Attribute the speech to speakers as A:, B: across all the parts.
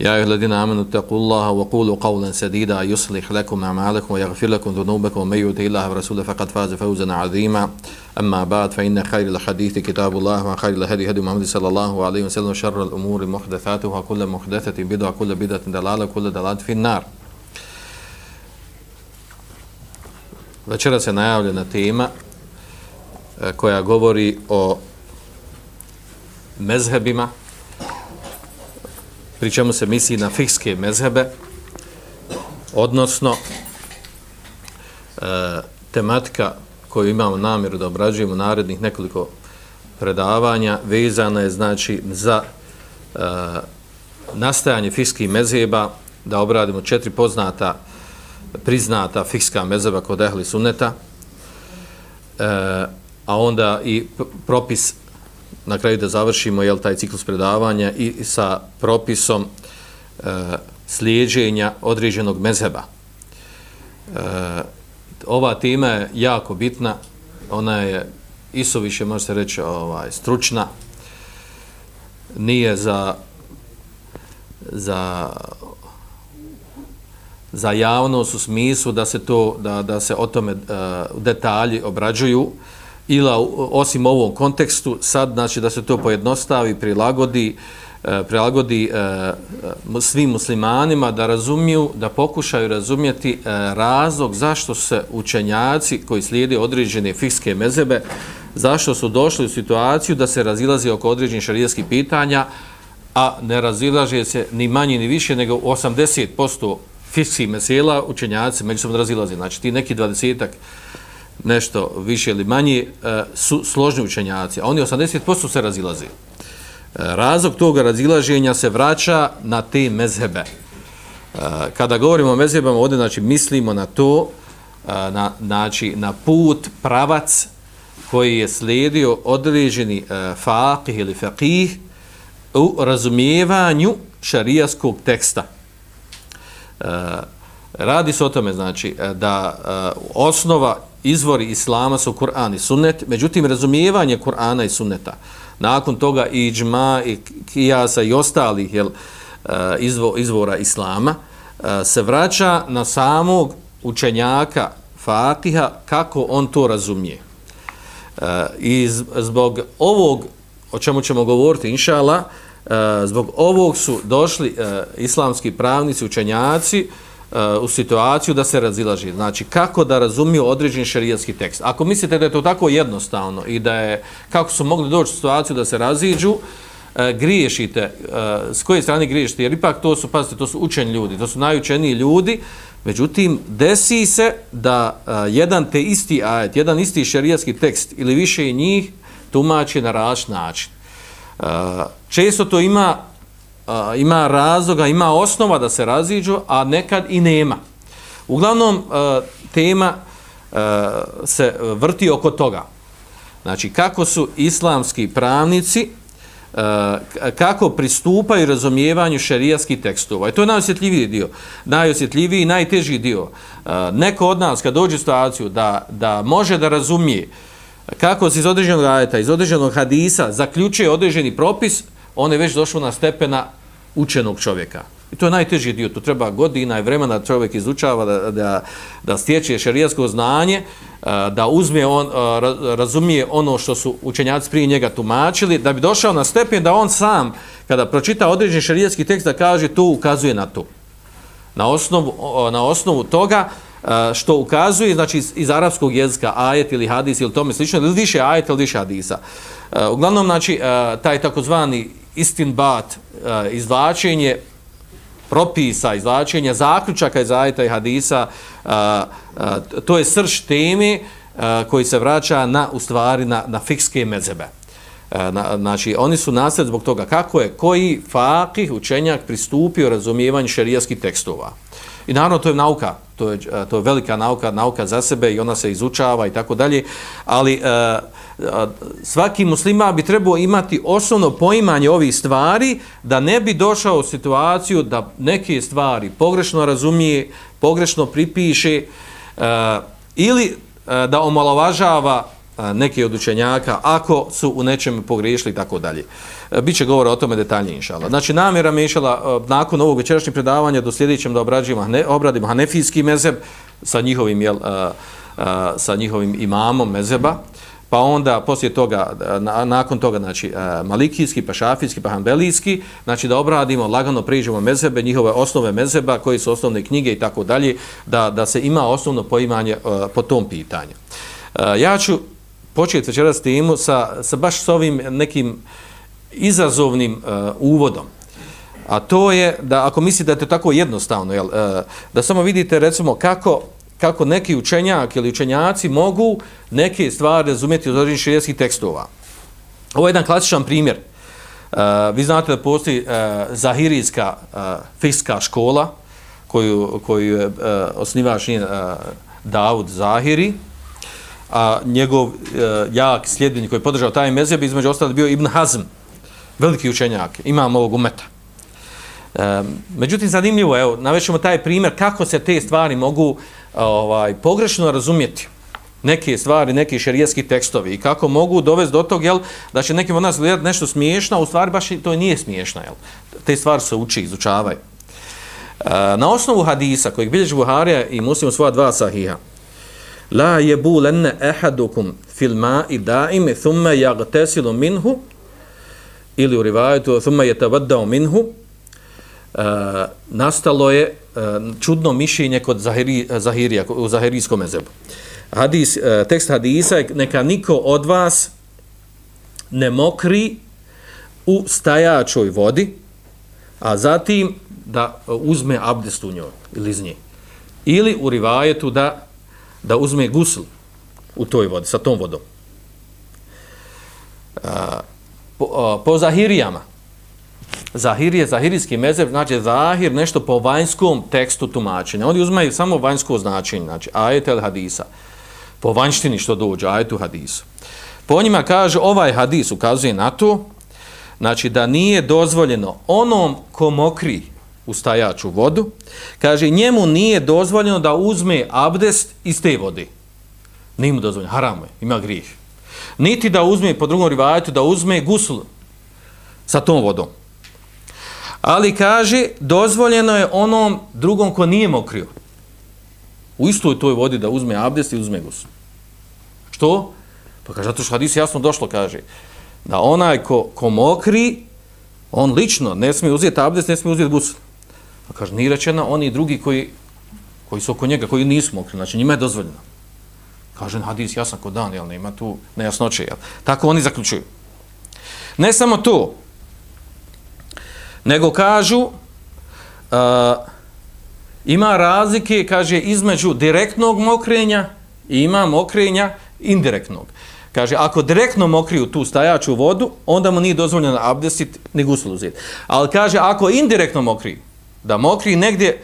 A: يا أيها الذين آمنوا اتقوا الله وقولوا قولا سديدا يصلح لكم أعمالكم ويغفر لكم ذنوبكم ومن يطع الله ورسوله فقد فاز فوزا عظيما أما بعد فإن خير الحديث كتاب الله وخير الهدي هدي محمد صلى الله عليه وسلم شر الأمور محدثاتها وكل محدثة بدعة وكل بدعة دلالة وكل دلالة في النار Večera se najavljena tema e, koja govori o mezhebima, pri čemu se misli na fikske mezhebe, odnosno e, tematika koju imamo namjeru da obrađujemo narednih nekoliko predavanja, vezana je znači za e, nastajanje fikskih mezheba, da obradimo četiri poznata priznata fikska mezheba kod ehli sunneta, e, a onda i propis na kraju da završimo jel, taj ciklus predavanja i, sa propisom e, slijeđenja određenog mezheba. E, ova tema je jako bitna, ona je isoviše, može se reći, ovaj, stručna, nije za za za javnost u smislu da se to da, da se o tome uh, detalji obrađuju ila osim ovom kontekstu sad znači da se to pojednostavi prilagodi e, prilagodi e, e, svim muslimanima da razumiju da pokušaju razumjeti razlog zašto se učenjaci koji slijede određene fikske mezebe zašto su došli u situaciju da se razilazi oko određenih šarijskih pitanja a ne razilaže se ni manje ni više nego 80% fikskih mesela učenjaci međusobno razilaze. Znači ti neki dvadesetak nešto više ili manje e, su složni učenjaci, a oni 80% se razilaze. Razlog toga razilaženja se vraća na te mezhebe. E, kada govorimo o mezhebama, ovdje znači, mislimo na to, e, na, znači, na put, pravac koji je slijedio određeni faqih ili faqih u razumijevanju šarijaskog teksta. Radi se o tome znači da osnova izvori islama su Kur'an i Sunnet, međutim razumijevanje Kur'ana i Sunneta, nakon toga i džma i kijasa i ostalih jel, eh, izvo, izvora islama, eh, se vraća na samog učenjaka Fatiha kako on to razumije. Eh, I zbog ovog, o čemu ćemo govoriti, inšala, zbog ovog su došli islamski pravnici, učenjaci u situaciju da se razilaži. Znači, kako da razumiju određen šarijatski tekst. Ako mislite da je to tako jednostavno i da je, kako su mogli doći u situaciju da se raziđu, e, griješite, e, s koje strane griješite, jer ipak to su, pazite, to su učeni ljudi, to su najučeniji ljudi, međutim, desi se da e, jedan te isti ajet, jedan isti šarijatski tekst ili više njih tumači na različit način često to ima ima razloga, ima osnova da se raziđu, a nekad i nema. Uglavnom, e, tema e, se vrti oko toga. Znači, kako su islamski pravnici, e, kako pristupaju razumijevanju šerijaskih tekstova. I to je najosjetljiviji dio. Najosjetljiviji i najteži dio. Neko od nas, kad dođe u situaciju da, da može da razumije kako se iz određenog ajeta, iz određenog hadisa zaključuje određeni propis, on je već došao na stepena učenog čovjeka. I to je najteži dio, to treba godina i vremena da čovjek izučava, da, da, da stječe šarijasko znanje, eh, da uzme on, eh, razumije ono što su učenjaci prije njega tumačili, da bi došao na stepen da on sam, kada pročita određen šarijatski tekst, da kaže to ukazuje na to. Na osnovu, na osnovu toga, eh, što ukazuje znači iz, iz arapskog jezika ajet ili hadis ili tome slično ili više ajet ili više hadisa. Uglavnom znači taj takozvani istinbat e, izvlačenje propisa, izvlačenja zaključaka iz ajeta i hadisa e, e, to je srž teme koji se vraća na u stvari na, na fikske mezebe. Na, znači, oni su nasled zbog toga kako je koji fakih učenjak pristupio razumijevanju šerijskih tekstova. I naravno to je nauka, to je, to je velika nauka, nauka za sebe i ona se izučava i tako dalje, ali uh, svaki muslima bi trebao imati osnovno poimanje ovih stvari da ne bi došao u situaciju da neke stvari pogrešno razumije, pogrešno pripiše uh, ili uh, da omalovažava e, neke od učenjaka ako su u nečem pogriješili i tako dalje. Biće govora o tome detaljnije, inšala. Znači, namjera mi išala nakon ovog večerašnjeg predavanja do sljedećem da obrađujemo, obradimo hanefijski mezeb sa njihovim, jel, sa njihovim imamom mezeba, pa onda poslije toga, na, nakon toga, znači, e, malikijski, pa šafijski, pa hanbelijski, znači da obradimo, lagano priđemo mezebe, njihove osnove mezeba, koji su osnovne knjige i tako dalje, da, da se ima osnovno poimanje e, po tom pitanju. E, ja ću početi večeras temu sa, sa baš s ovim nekim izazovnim uh, uvodom. A to je da ako mislite da je to tako jednostavno, jel, uh, da samo vidite recimo kako, kako neki učenjak ili učenjaci mogu neke stvari razumjeti od određenih širijskih tekstova. Ovo je jedan klasičan primjer. Uh, vi znate da postoji uh, zahirijska e, uh, fikska škola koju, koju je uh, osnivač uh, Davud Zahiri, a njegov uh, jak sljedbenik koji je podržao taj mezeb, između ostalo bio Ibn Hazm, veliki učenjak, imam ovog umeta. Um, međutim, zanimljivo, evo, navećemo taj primjer kako se te stvari mogu ovaj pogrešno razumjeti neke stvari, neki šerijetski tekstovi i kako mogu dovesti do tog, jel, da će nekim od nas gledati nešto smiješno, a u stvari baš to nije smiješno, jel. Te stvari se uči, izučavaju. E, na osnovu hadisa kojeg bilježi Buharija i muslim svoja dva sahiha, la jebu lenne ehadukum fil ma'i daime thumme jagtesilu minhu ili u rivajetu thumme jetavaddao minhu uh, nastalo je uh, čudno mišljenje kod Zahiri, Zahirija u Zahirijskom mezebu. Hadis, uh, tekst hadisa je neka niko od vas ne mokri u stajačoj vodi a zatim da uzme abdest u njoj ili iz nje. Ili u rivajetu da da uzme gusl u toj vodi, sa tom vodom. A, po, a, po zahirijama, Zahir je zahirijski mezeb, znači zahir nešto po vanjskom tekstu tumačenja. Oni uzmaju samo vanjsko značenje, znači ajet el hadisa, po vanjštini što dođe, ajetu hadisu. Po njima kaže, ovaj hadis ukazuje na to, znači da nije dozvoljeno onom ko mokri, ustajaču vodu, kaže njemu nije dozvoljeno da uzme abdest iz te vode. Nije mu dozvoljeno, haramo je, ima grijeh. Niti da uzme, po drugom rivajetu, da uzme gusl sa tom vodom. Ali kaže, dozvoljeno je onom drugom ko nije mokrio. U istoj toj vodi da uzme abdest i uzme gusu. Što? Pa kaže, zato što hadis jasno došlo, kaže, da onaj ko, ko mokri, on lično ne smije uzeti abdest, ne smije uzeti gusu. Pa kaže, nije rečeno oni drugi koji, koji su oko njega, koji nisu mokri, znači njima je dozvoljeno. Kaže, hadis, jasan ko dan, jel, nema tu nejasnoće, jel. Tako oni zaključuju. Ne samo to, nego kažu, uh, ima razlike, kaže, između direktnog mokrenja i ima mokrenja indirektnog. Kaže, ako direktno mokriju tu stajaču vodu, onda mu nije dozvoljeno abdesit ni guslu uzeti. Ali kaže, ako indirektno mokri, da mokri negdje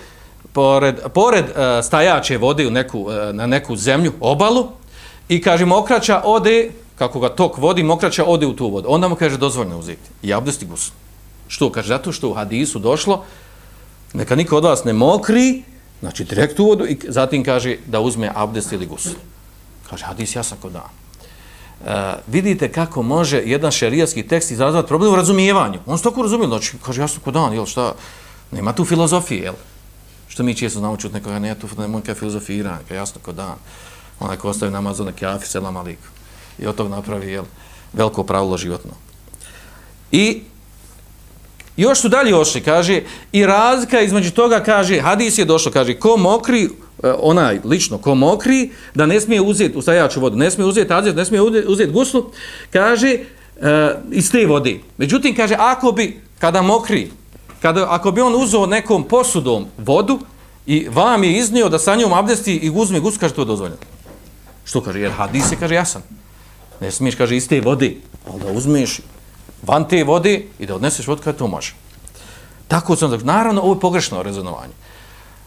A: pored, pored uh, stajače vode u neku, uh, na neku zemlju, obalu, i kaže mokraća ode, kako ga tok vodi, mokraća ode u tu vodu. Onda mu kaže dozvoljeno uzeti. I abdesti gusl. Što? Kaže, zato što u hadisu došlo, neka niko od vas ne mokri, znači direkt u vodu, i zatim kaže da uzme abdest ili gusl. Kaže, hadis jasan kod dan. Uh, e, vidite kako može jedan šerijatski tekst izazvati problem u razumijevanju. On se tako razumije, znači, kaže, jasno kod dan, jel, šta, Nema tu filozofije, jel? Što mi često znamo čuti nekoga, ne, tu neka filozofira, neka jasno ko dan. Onaj ko ostavi namaz, onaj kafi, selam aliku. I od toga napravi, jel, veliko pravilo životno. I još su dalje ošli, kaže, i razlika između toga, kaže, hadis je došlo, kaže, ko mokri, e, onaj lično, ko mokri, da ne smije uzeti u vodu, ne smije uzeti azet, ne smije uzeti guslu, kaže, e, iz te vode. Međutim, kaže, ako bi, kada mokri, kada, ako bi on uzeo nekom posudom vodu i vam je iznio da sa njom abdesti i uzme guslu, kaže to je dozvoljeno. Što kaže? Jer hadis je, kaže, jasan. Ne smiješ, kaže, iz te vode. ali da uzmeš van te vode i da odneseš vodu kada to može. Tako sam naravno, ovo je pogrešno rezonovanje.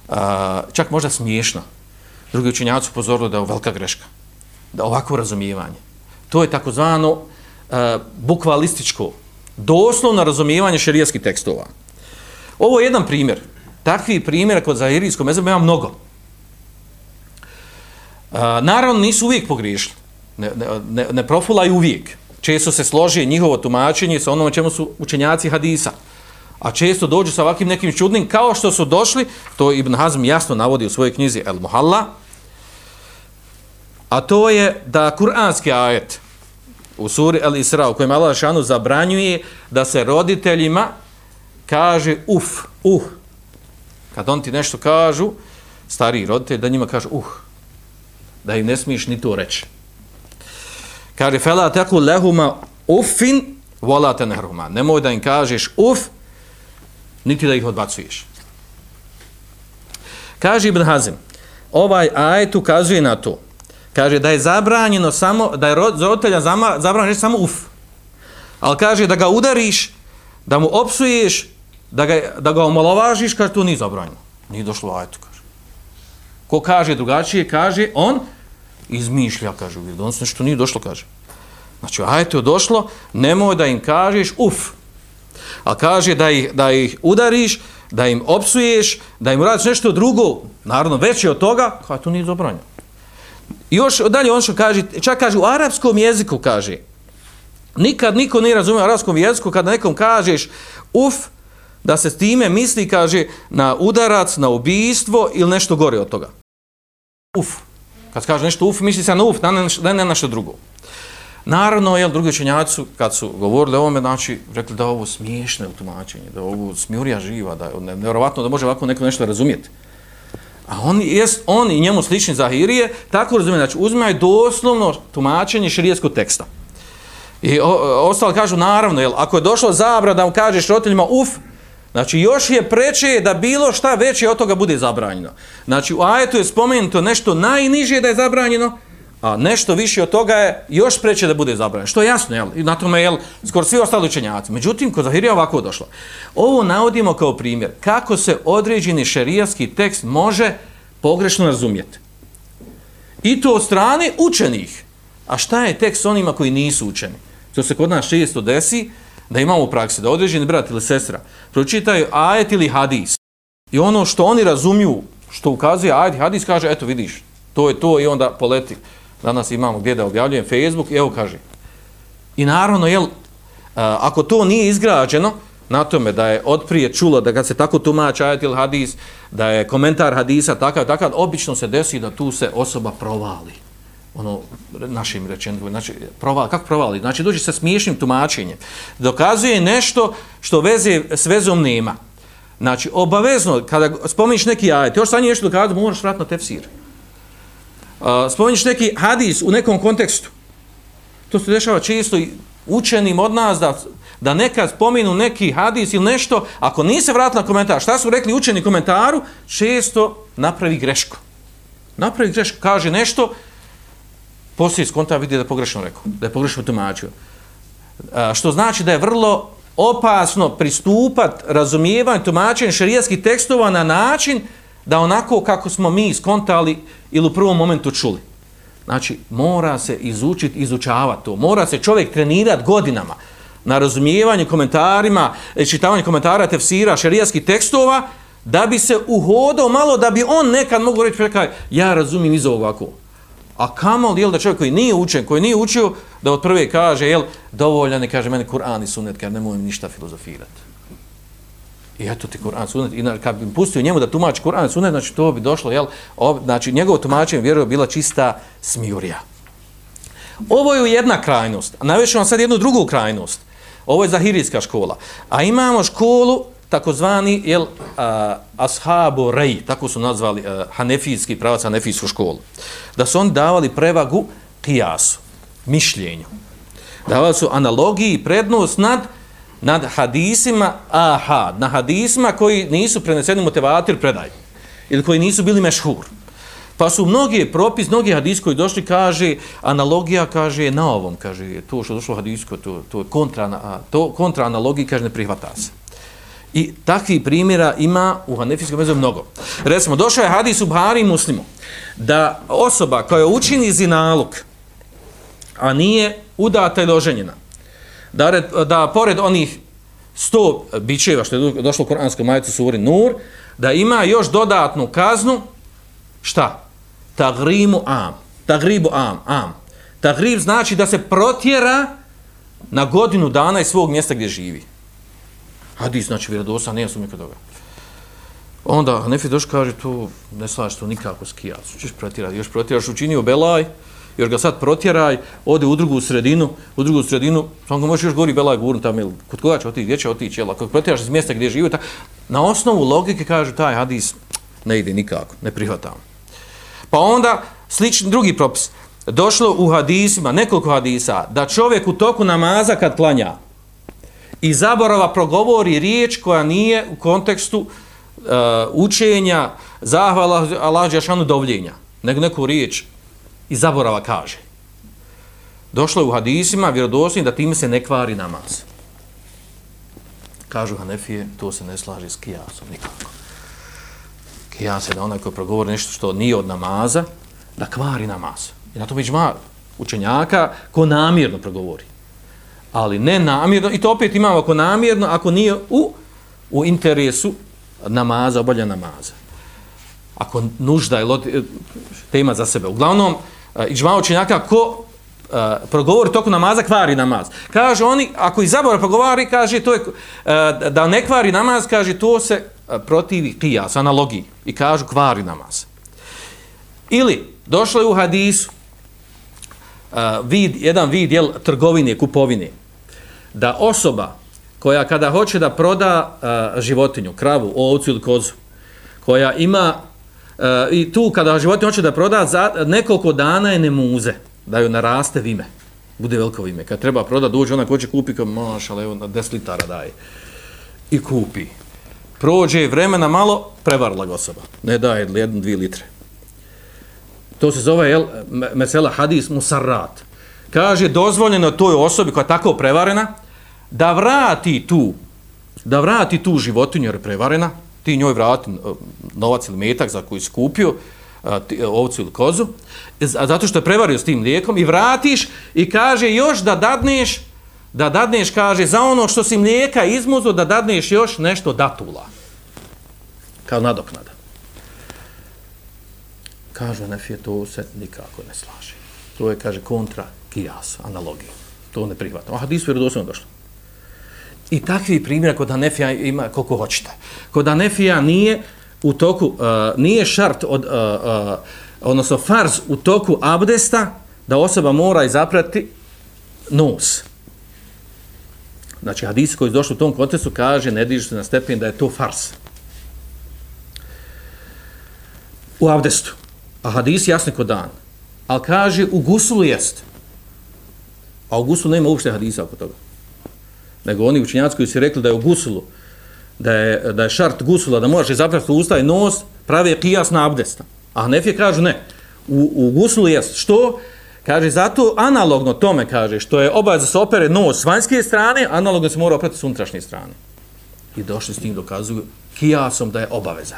A: A, čak možda smiješno. Drugi učenjaci upozorili da je velika greška. Da ovako razumijevanje. To je takozvano uh, bukvalističko, doslovno razumijevanje šerijskih tekstova. Ovo je jedan primjer. Takvi primjera kod zahirijskog mezeba ima mnogo. Uh, naravno, nisu uvijek pogriješili. Ne, ne, ne profulaju uvijek. Često se složi njihovo tumačenje sa onom čemu su učenjaci hadisa. A često dođu sa ovakvim nekim čudnim, kao što su došli, to Ibn Hazm jasno navodi u svojoj knjizi El Muhalla, a to je da kuranski ajet u suri El Isra, u kojem Allah šanu zabranjuje da se roditeljima kaže uf, uh. Kad on ti nešto kažu, stariji roditelj, da njima kaže uh. Da im ne smiješ ni to reći. Kaže, fela teku lehuma ufin, volate nehruma. Nemoj da im kažeš uf, niti da ih odbacuješ. Kaže Ibn Hazim, ovaj ajet ukazuje na to, kaže da je zabranjeno samo, da je roditelja zabranjeno samo uf, ali kaže da ga udariš, da mu opsuješ, da ga, da ga omalovažiš, kaže to nije zabranjeno. Nije došlo ajetu, kaže. Ko kaže drugačije, kaže on izmišlja, kaže, on se nešto nije došlo, kaže. Znači, ajetu je došlo, nemoj da im kažeš uf, a kaže da ih, da ih udariš, da im opsuješ, da im radiš nešto drugo, naravno veće od toga, kao to nije zabranjeno. Još dalje on što kaže, čak kaže u arapskom jeziku kaže, nikad niko ne razumije u arapskom jeziku kada nekom kažeš uf, da se s time misli, kaže, na udarac, na ubijstvo ili nešto gore od toga. Uf. Kad kaže nešto uf, misli se na uf, ne na, na nešto drugo. Naravno, jel, drugi učenjaci su, kad su govorili o ovome, znači, rekli da ovo smiješno je tumačenju, da ovo smjurija živa, da je nevjerovatno da može ovako neko nešto razumijeti. A on, jest, on i njemu slični zahirije, tako razumije, znači, uzmaju doslovno tumačenje širijeskog teksta. I o, ostali kažu, naravno, jel, ako je došlo zabra da mu kažeš roditeljima, uf, znači, još je preče da bilo šta veće od toga bude zabranjeno. Znači, u ajetu je spomenuto nešto najniže da je zabranjeno, a nešto više od toga je još preče da bude zabranjeno. Što je jasno, jel? I na tome, jel, skoro svi ostali učenjaci. Međutim, kod Zahirija ovako došlo. Ovo navodimo kao primjer kako se određeni šerijatski tekst može pogrešno razumjeti. I to od strane učenih. A šta je tekst onima koji nisu učeni? To se kod nas često desi, da imamo u praksi, da određeni brat ili sestra pročitaju ajet ili hadis. I ono što oni razumiju, što ukazuje ajet i hadis, kaže, eto vidiš, to je to i onda poleti danas imamo gdje da objavljujem Facebook, i evo kaže. I naravno, jel, ako to nije izgrađeno, na tome da je odprije čulo da kad se tako tumači ajet ili hadis, da je komentar hadisa takav, takav, obično se desi da tu se osoba provali. Ono, našim rečenim, znači, proval, kako provali? Znači, dođe sa smiješnim tumačenjem. Dokazuje nešto što veze s vezom nema. Znači, obavezno, kada spomeniš neki ajet, još sad nešto dokazati, moraš vratno tefsir uh, spominješ neki hadis u nekom kontekstu. To se dešava često i učenim od nas da, da nekad spominu neki hadis ili nešto, ako nisi vratila komentar, šta su rekli učeni komentaru, često napravi grešku. Napravi grešku, kaže nešto, poslije skonta konta vidi da je pogrešno rekao, da je pogrešno tumačio. A, što znači da je vrlo opasno pristupat razumijevanju tumačenja šarijaskih tekstova na način da onako kako smo mi skontali ili u prvom momentu čuli. Znači, mora se izučiti, izučavati to. Mora se čovjek trenirati godinama na razumijevanju komentarima, e, čitavanju komentara tefsira, šarijaskih tekstova, da bi se uhodao malo, da bi on nekad mogu reći, prekaj, ja razumijem iz ovako. A kamol, jel, da čovjek koji nije učen, koji nije učio, da od prve kaže, jel, dovoljan ne kaže meni Kur'an i sunnet, kad ne mogu ništa filozofirati. I eto ti Kur'an sunnet. I kad bi pustio njemu da tumači Kur'an sunnet, znači to bi došlo, jel? Ob, znači njegovo tumačenje vjeruje bila čista smijurija. Ovo je jedna krajnost. A najviše vam sad jednu drugu krajnost. Ovo je zahirijska škola. A imamo školu takozvani jel, a, ashabu rej, tako su nazvali a, hanefijski pravac, hanefijsku školu. Da su oni davali prevagu kijasu, mišljenju. Davali su analogiji prednost nad nad hadisima aha, na hadisima koji nisu preneseni motivator predaj ili koji nisu bili mešhur. Pa su mnogi propis, mnogi hadis koji došli, kaže, analogija, kaže, na ovom, kaže, to što došlo hadisko, to, to je kontra, to kontra analogiji, kaže, ne prihvata se. I takvi primjera ima u Hanefijskom mezu mnogo. Recimo, došao je hadis u Buhari muslimu, da osoba koja učini zinalog, a nije udata ili oženjena, da, red, da pored onih sto bićeva što je došlo u Koranskom majicu suri Nur, da ima još dodatnu kaznu, šta? Tagrimu am. Tagribu am. am. Tagrib znači da se protjera na godinu dana iz svog mjesta gdje živi. Hadis znači vjerodostan, nema sumnje kod toga. Onda Hanefi doš kaže tu ne slažeš to nikako s kijasom. ćeš protjerati, još protjeraš učinio belaj, još ga sad protjeraj, ode u drugu sredinu, u drugu sredinu, samo ga možeš još gori belaj gurnu tamo, ili kod koga će otići, gdje će otići, jel, ako protjeraš iz mjesta gdje živi, ta, na osnovu logike kaže taj hadis ne ide nikako, ne prihvatam. Pa onda, slični drugi propis, došlo u hadisima, nekoliko hadisa, da čovjek u toku namaza kad klanja, i zaborava progovori riječ koja nije u kontekstu uh, učenja, zahvala Allah Đešanu dovljenja, nego neku riječ i zaborava kaže. Došlo je u hadisima vjerodostojnim da time se ne kvari namaz. Kažu Hanefije, to se ne slaže s kijasom nikako. Kijas je da onaj koji progovori nešto što nije od namaza, da kvari namaz. I na to već ima učenjaka ko namjerno progovori ali ne namjerno, i to opet imamo ako namjerno, ako nije u, u interesu namaza, obalja namaza. Ako nužda je tema za sebe. Uglavnom, eh, iđma učenjaka, ko uh, progovori toku namaza, kvari namaz. Kaže oni, ako i zabora progovori, kaže to je, uh, da ne kvari namaz, kaže to se uh, protivi kijas, analogiji. I kažu kvari namaz. Ili, došlo je u hadisu, uh, vid, jedan vid jel, trgovine, kupovine, da osoba koja kada hoće da proda uh, životinju, kravu, ovcu ili kozu, koja ima uh, i tu kada životinju hoće da proda, za nekoliko dana je ne muze, da joj naraste vime, bude veliko vime. Kad treba proda, dođe ona ko će kupi, kao maš, ali evo na 10 litara daje. I kupi. Prođe vremena malo, prevarla ga osoba. Ne daje jednu, dvije litre. To se zove, jel, mesela hadis musarrat kaže dozvoljeno toj osobi koja je tako prevarena da vrati tu da vrati tu životinju jer je prevarena. Ti njoj vrati eh, novac ili metak za koji skupio eh, eh, ovcu ili kozu. Zato što je prevario s tim lijekom i vratiš i kaže još da dadneš da dadneš kaže za ono što si mlijeka izmuzo da dadneš još nešto datula. Kao nadoknada. Kaže Nefije to se nikako ne slaže. To je kaže kontra kijas, analogiju. To ne prihvatam. A hadis vjerodostojno došlo. I takvi primjera kod Hanefija ima koliko hoćete. Kod Hanefija nije u toku, uh, nije šart od, uh, uh, odnosno farz u toku abdesta da osoba mora izaprati nos. Znači, hadis koji je došao u tom kontekstu kaže, ne diži se na stepen da je to fars. U abdestu. A hadis jasni kod dan. Ali kaže, u gusulu jeste. A u gusulu nema uopšte hadisa oko toga. Nego oni učinjaci koji su rekli da je u gusulu, da je, da je šart gusula, da moraš zaprati usta i nos, prave kijas na abdesta. A Hanefije kažu ne. U, u gusulu jest. što? Kaže, zato analogno tome kaže, što je obaveza se opere nos s vanjske strane, analogno se mora oprati s unutrašnje strane. I došli s tim dokazuju kijasom da je obaveza.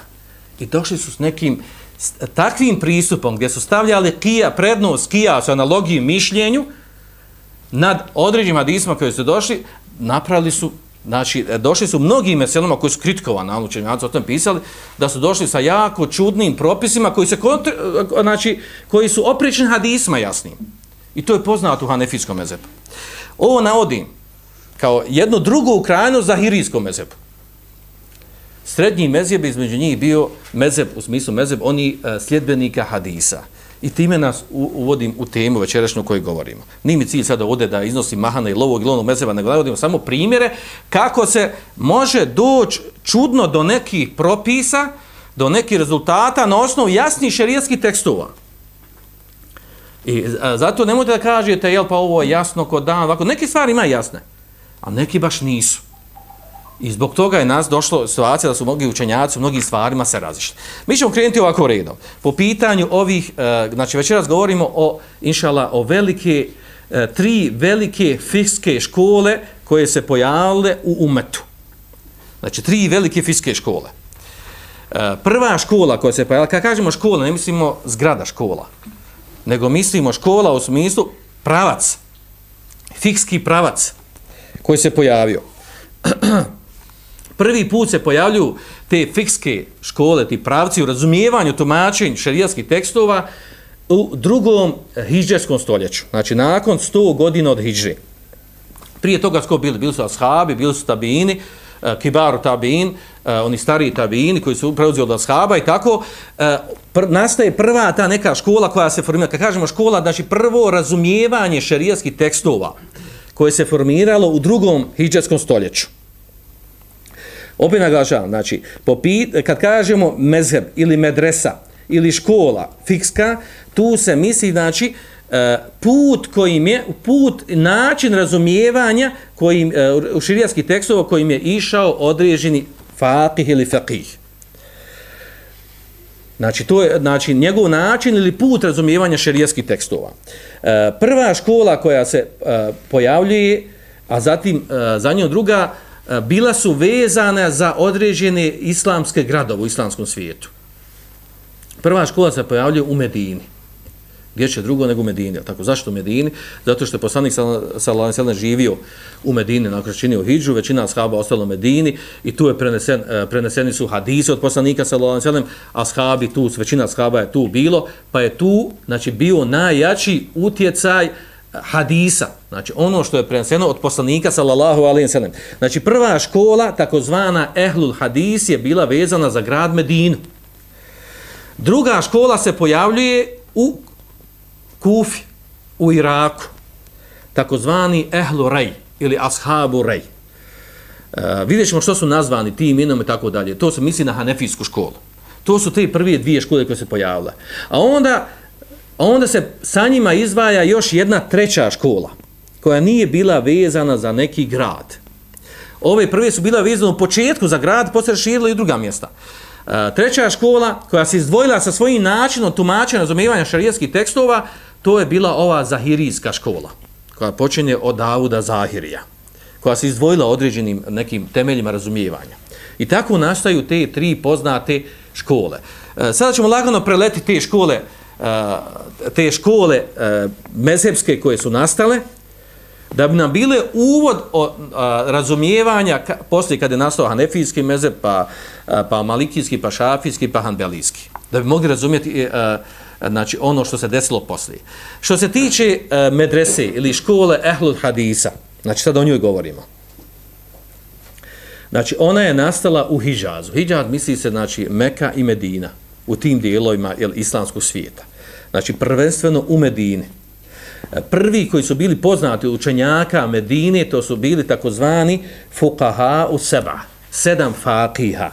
A: I došli su s nekim s takvim pristupom gdje su stavljali kija, prednost kija su analogiji mišljenju, nad određenim hadisima koji su došli, napravili su, znači, e, došli su mnogim meselama koji su kritikovani, ali učenjaci o tom pisali, da su došli sa jako čudnim propisima koji se kontr, e, znači, koji su oprični hadisima jasnim. I to je poznato u hanefijskom mezepu. Ovo navodim kao jednu drugu krajinu za hirijskom mezepu. Srednji mezeb između njih bio mezeb, u smislu mezeb, oni uh, sljedbenika hadisa. I time nas uvodim u temu večerašnju koju govorimo. Nije mi cilj sada ovdje da iznosim mahana i lovog i mezeba, nego navodimo samo primjere kako se može doći čudno do nekih propisa, do nekih rezultata na osnovu jasnih šerijetskih tekstova. I a, zato nemojte da kažete, jel pa ovo je jasno kod dan, ovako, neke stvari ima jasne, a neki baš nisu. I zbog toga je nas došlo situacija da su mnogi učenjaci u mnogim stvarima se razišli. Mi ćemo krenuti ovako redom. Po pitanju ovih, e, znači večeras govorimo o, inšala, o velike, e, tri velike fikske škole koje se pojavile u umetu. Znači, tri velike fiske škole. E, prva škola koja se pojavila, kada kažemo škola, ne mislimo zgrada škola, nego mislimo škola u smislu pravac, fikski pravac koji se pojavio. Prvi put se pojavljuju te fikske škole, ti pravci u razumijevanju tumačenju šerijatskih tekstova u drugom hijđerskom stoljeću. Znači, nakon 100 godina od hijđe. Prije toga sko bili? Bili su ashabi, bili su tabini, e, kibaru tabin, e, oni stariji tabini koji su preuzeli od ashaba i tako. E, pr nastaje prva ta neka škola koja se formira. Kad kažemo škola, znači prvo razumijevanje šerijatskih tekstova koje se formiralo u drugom hijđarskom stoljeću. Opet naglašavam, znači, popit, kad kažemo mezheb ili medresa ili škola fikska, tu se misli, znači, e, put kojim je, put, način razumijevanja kojim, e, u širijskih tekstova kojim je išao određeni fakih ili faqih. Znači, to je znači, njegov način ili put razumijevanja šerijskih tekstova. E, prva škola koja se e, pojavljuje, a zatim za njom druga, E, bila su vezana za određene islamske gradove u islamskom svijetu. Prva škola se pojavljuje u Medini. Gdje će drugo nego u Medini? Tako, zašto u Medini? Zato što je poslanik Salavan Selene živio u Medini, nakon što činio hijđu, većina ashaba ostala u Medini i tu je prenesen, e, preneseni su hadisi od poslanika Salavan Selene, ashabi tu, većina ashaba je tu bilo, pa je tu znači, bio najjači utjecaj uh, hadisa, znači ono što je preneseno od poslanika sallallahu alejhi ve sellem. Znači prva škola takozvana Ehlul Hadis je bila vezana za grad Medinu. Druga škola se pojavljuje u Kufi, u Iraku. Takozvani Ehlu Rej ili Ashabu Rej. Uh, vidjet ćemo što su nazvani tim imenom i tako dalje. To se misli na Hanefijsku školu. To su te prve dvije škole koje se pojavile. A onda onda se sa njima izvaja još jedna treća škola, koja nije bila vezana za neki grad. Ove prve su bila vezane u početku za grad, poslije širila i druga mjesta. E, treća škola, koja se izdvojila sa svojim načinom tumačenja razumijevanja šarijetskih tekstova, to je bila ova Zahirijska škola, koja počinje od Davuda Zahirija, koja se izdvojila određenim nekim temeljima razumijevanja. I tako nastaju te tri poznate škole. E, sada ćemo lagano preleti te škole, te škole e, mezhebske koje su nastale, da bi nam bile uvod o, a, razumijevanja ka, poslije kada je nastao hanefijski mezheb, pa, a, pa malikijski, pa šafijski, pa hanbelijski. Da bi mogli razumijeti e, a, znači, ono što se desilo poslije. Što se tiče a, medrese ili škole Ehlul Hadisa, znači sad o njoj govorimo. Znači, ona je nastala u Hidžazu. Hidžaz misli se, znači, Meka i Medina u tim dijelovima jel, islamskog svijeta. Znači, prvenstveno u Medini. E, prvi koji su bili poznati učenjaka Medine, to su bili takozvani fukaha u seba, sedam fakiha.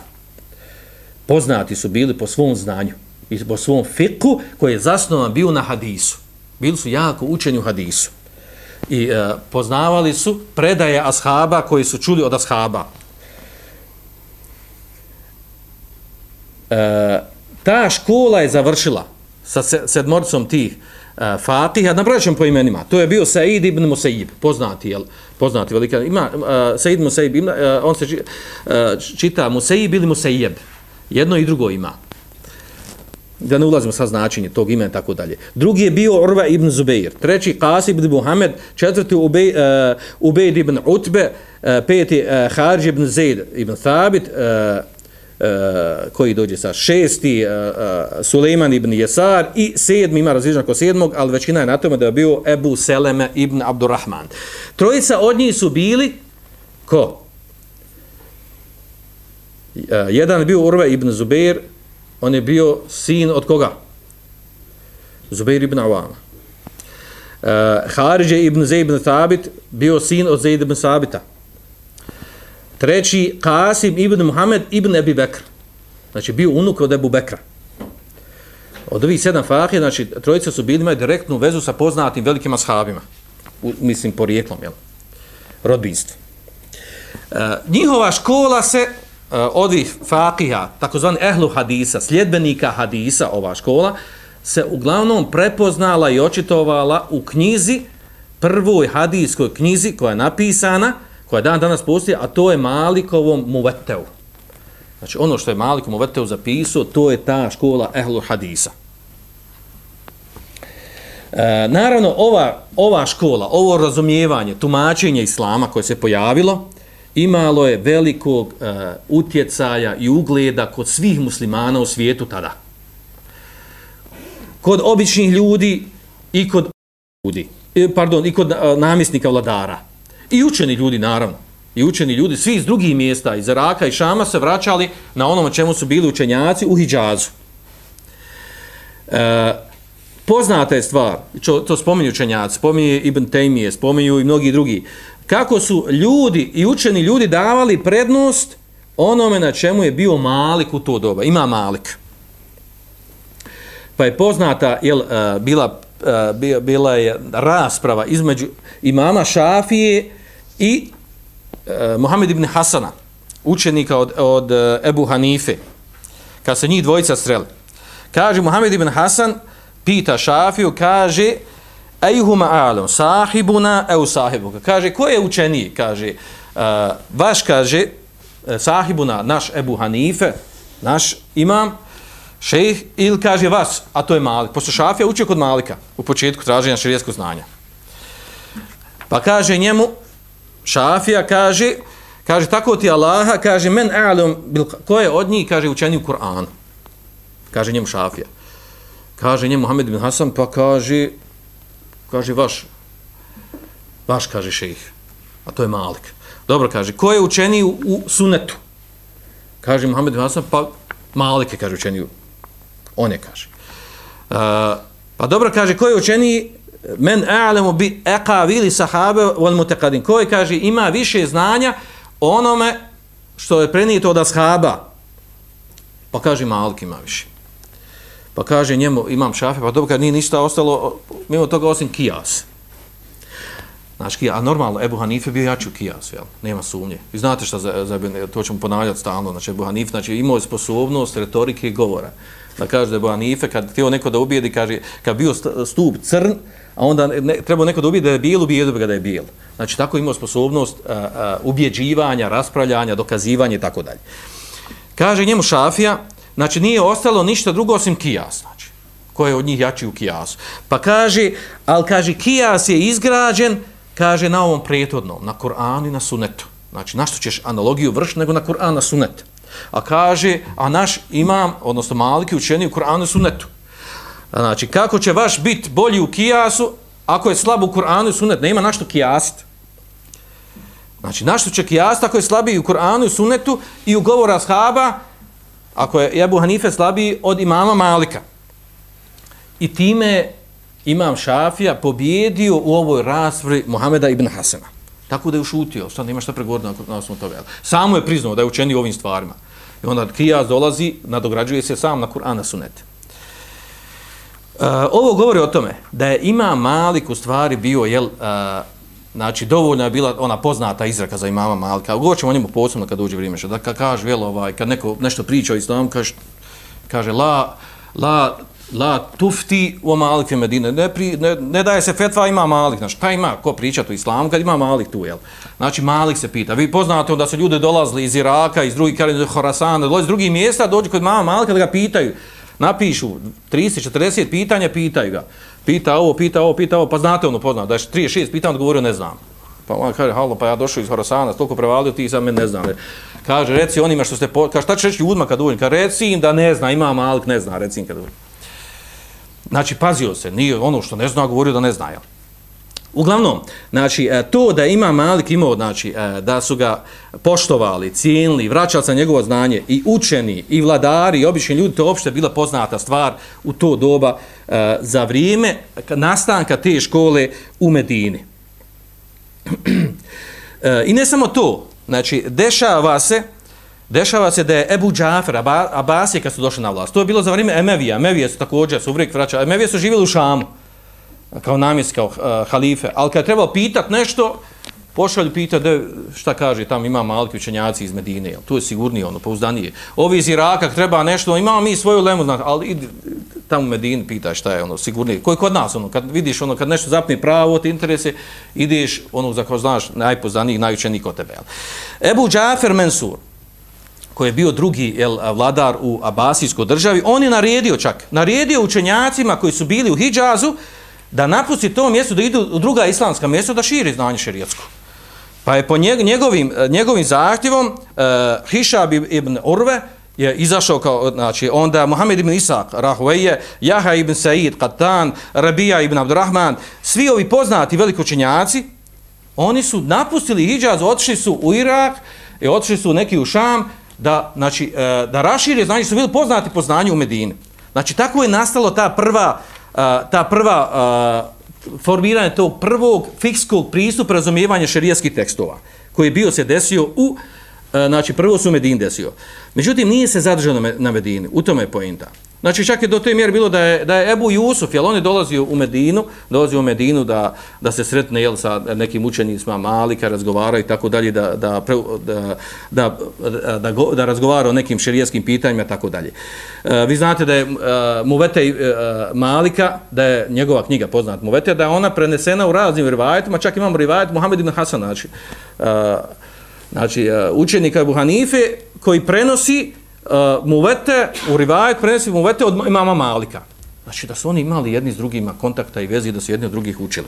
A: Poznati su bili po svom znanju i po svom fiku koji je zasnovan bio na hadisu. Bili su jako učeni u hadisu. I e, poznavali su predaje ashaba koji su čuli od ashaba. E, ta škola je završila sa sedmorcom tih e, Fatiha, napravit ćemo po imenima. To je bio Said ibn Musaib, poznati, jel? Poznati, velika. Ima, e, Said Musaib, ima, e, on se uh, čita Musaib ili Musaib. Jedno i drugo ima. Da ne ulazimo sa značenje tog imena tako dalje. Drugi je bio Urva ibn Zubeir. Treći Qasim ibn Muhammed. Četvrti Ubej, e, Ubejd ibn Utbe. e, peti e, Harj ibn Zaid ibn Thabit. e, Eh, koji dođe sa šesti, uh, uh, Suleiman ibn Jesar i sedmi, ima različno ko sedmog, ali većina je na tome da je bio Ebu Seleme ibn Abdurrahman. Trojica od njih su bili ko? Uh, jedan je bio Urve ibn Zubair, on je bio sin od koga? Zubair ibn Awama. Uh, Haridje ibn Zaid ibn Thabit bio sin od Zaid ibn Sabita. Treći, Kasim ibn Muhammed ibn Ebi Bekr. Znači, bio unuk od Ebu Bekra. Od ovih sedam fahija, znači, trojica su bili imaju direktnu vezu sa poznatim velikim ashabima. U, mislim, porijeklom, jel? Rodbinstvo. E, njihova škola se e, od ovih fakija, takozvani ehlu hadisa, sljedbenika hadisa, ova škola, se uglavnom prepoznala i očitovala u knjizi, prvoj hadijskoj knjizi koja je napisana, koja dan danas postoji, a to je Malikovom Muveteu. Znači ono što je Malikom Muveteu zapisao, to je ta škola ehlu hadisa. E, naravno, ova, ova škola, ovo razumijevanje, tumačenje islama koje se pojavilo, imalo je velikog e, utjecaja i ugleda kod svih muslimana u svijetu tada. Kod običnih ljudi i kod ljudi, e, pardon, i kod e, namjesnika vladara. I učeni ljudi, naravno. I učeni ljudi, svi iz drugih mjesta, iz Iraka i Šama, se vraćali na onom čemu su bili učenjaci u Hidžazu. E, poznata je stvar, čo, to spominju učenjaci, spominju Ibn Tejmije, spominju i mnogi drugi, kako su ljudi i učeni ljudi davali prednost onome na čemu je bio Malik u to doba. Ima Malik. Pa je poznata, jel, e, bila, e, bila je rasprava između imama Šafije i e, Mohamed ibn Hasana, učenika od, od e, Ebu Hanife, kad se njih dvojica sreli. Kaže Mohamed ibn Hasan, pita Šafiju, kaže, Ejhuma alom, sahibuna, eu sahibuka. Kaže, ko je učeniji? Kaže, uh, vaš kaže, e, sahibuna, naš Ebu Hanife, naš imam, šejh, ili kaže vas, a to je Malik. Pošto Šafija učio kod Malika u početku traženja širijetskog znanja. Pa kaže njemu, Šafija kaže, kaže, tako ti Allaha, kaže, men alom, ko je od njih, kaže, učeni u Kur'anu. Kaže njemu Šafija. Kaže njemu Muhammed bin Hasan, pa kaže, kaže vaš vaš kaže šejh a to je Malik dobro kaže ko je učeni u, u sunetu kaže Muhammed bin Hasan pa Malik je kaže učeni on je kaže uh, pa dobro kaže ko je učeni men a'lamu bi aqavili sahabe wal mutaqaddim. ko je kaže ima više znanja onome što je prenijeto od ashaba pa kaže Malik ima više Pa kaže njemu, imam šafe, pa dobro, kad nije ništa ostalo, mimo toga osim kijas. Znači, a normalno, Ebu Hanife bio jači u kijas, jel? Nema sumnje. I znate šta za, za to ćemo ponavljati stalno, znači Ebu Hanif, znači imao je sposobnost retorike i govora. Da kaže da Ebu Hanife, kad htio neko da ubijedi, kaže, kad bio stup crn, a onda ne, treba neko da ubije da je bil, ubijedu ga da je bil. Znači, tako imao sposobnost a, a, ubjeđivanja, raspravljanja, dokazivanja i tako dalje. Kaže njemu Šafija, Znači nije ostalo ništa drugo osim kijas, znači. Ko je od njih jači u kijasu. Pa kaže, ali kaže, kijas je izgrađen, kaže, na ovom prijetodnom, na Kur'anu i na sunetu. Znači, na što ćeš analogiju vršiti nego na Kur'an na sunet. A kaže, a naš imam, odnosno maliki učeni u Kur'anu i sunetu. Znači, kako će vaš bit bolji u kijasu, ako je slab u Kur'anu i sunetu, nema na što kijasiti. Znači, na što će kijasiti ako je slabiji u Kur'anu i sunetu i u govora shaba, ako je Ebu Hanife slabiji od imama Malika. I time imam Šafija pobjedio u ovoj rasvri Mohameda ibn Hasana. Tako da je ušutio, sad nema šta pregovoriti na, na osnovu toga. Samo je priznao da je učeni ovim stvarima. I onda Kijas dolazi, nadograđuje se sam na Kur'ana sunete. Uh, ovo govori o tome da je ima Malik u stvari bio jel, uh, Znači, dovoljno je bila ona poznata izraka za imama Malika. Govorimo o njemu posebno kad uđe vrijeme. Da kad kaže, velo, ovaj, kad neko nešto priča o islamu, kaže, kaže la, la, la tufti u Malik Medine. Ne, pri, ne, ne daje se fetva ima Malik. Znači, pa ima ko priča tu islamu kad ima Malik tu, jel? Znači, Malik se pita. Vi poznate da su ljudi dolazili iz Iraka, iz drugih karina, iz Horasana, dolazi iz drugih mjesta, dođu kod mama Malika da ga pitaju. Napišu 30-40 pitanja, pitaju ga pita ovo, pita ovo, pita ovo, pa znate ono poznao, da je 36 pitanja odgovorio ne znam. Pa on kaže, halo, pa ja došao iz Horasana, toliko prevalio, ti sam me ne znam. Kaže, reci onima što ste, po... kaže, šta će reći ljudima kad uvoljim? Kaže, reci im da ne zna, ima Malik, ne zna, reci im kad uvoljim. Znači, pazio se, nije ono što ne zna, govorio da ne zna, jel? Uglavnom, znači, e, to da ima Malik imao, znači, e, da su ga poštovali, cijenili, vraćali sa njegovo znanje i učeni, i vladari, i obični ljudi, to je uopšte bila poznata stvar u to doba e, za vrijeme nastanka te škole u Medini. I ne samo to, znači, dešava se, dešava se da je Ebu Džafer, Abasije, kad su došli na vlast, to je bilo za vrijeme Emevija, Emevije su također, su uvijek vraćali, Emevije su živjeli u Šamu, kao namjest, kao uh, halife, ali kad treba pitat nešto, pošalju pita da šta kaže tamo ima malki učenjaci iz Medine, jel? tu je sigurnije ono, pouzdanije. Ovi iz Iraka treba nešto, imamo mi svoju lemu, znači, ali idi tamo u Medini pita šta je ono, sigurnije. Koji kod nas, ono, kad vidiš ono, kad nešto zapne pravo, ti interese, ideš ono za ko znaš najpouzdaniji, najučeniji kod tebe. Jel? Ebu Džafer Mensur, koji je bio drugi jel, vladar u Abasijskoj državi, on je naredio čak, naredio učenjacima koji su bili u Hidžazu, da napusti to mjesto, da idu u druga islamska mjesta, da širi znanje šerijatsko. Pa je po njegovim, e, njegovim zahtjevom uh, Hišab ibn Urve je izašao kao, znači, onda Muhammed ibn Isak, Rahueje, Jaha ibn Said, Katan, Rabija ibn Abdurrahman, svi ovi poznati velikočenjaci, oni su napustili Hidžaz, otišli su u Irak i otišli su neki u Šam, da, znači, e, da rašire, znači su bili poznati po znanju u Medini. Znači, tako je nastalo ta prva, ta prva uh, formiranje tog prvog fikskog pristupa razumijevanja šerijskih tekstova, koji je bio se desio u, E, znači prvo su Medin desio. Međutim, nije se zadržao na Medini, u tome je pojenta. Znači čak je do te mjere bilo da je, da je Ebu Jusuf, jel on je dolazio u Medinu, dolazio u Medinu da, da se sretne jel, sa nekim učenicima Malika, razgovara i tako dalje, da, da, da, da, da, da, da razgovara o nekim šerijskim pitanjima i tako dalje. E, vi znate da je e, uh, Muvete uh, Malika, da je njegova knjiga poznat Muvete, da je ona prenesena u raznim rivajetima, čak imamo rivajet Muhammed ibn Hasan, znači, uh, znači e, učenika Ebu Hanife, koji prenosi uh, muvete, u rivajet prenosi muvete od imama Malika. Znači da su oni imali jedni s drugima kontakta i vezi da su jedni od drugih učili.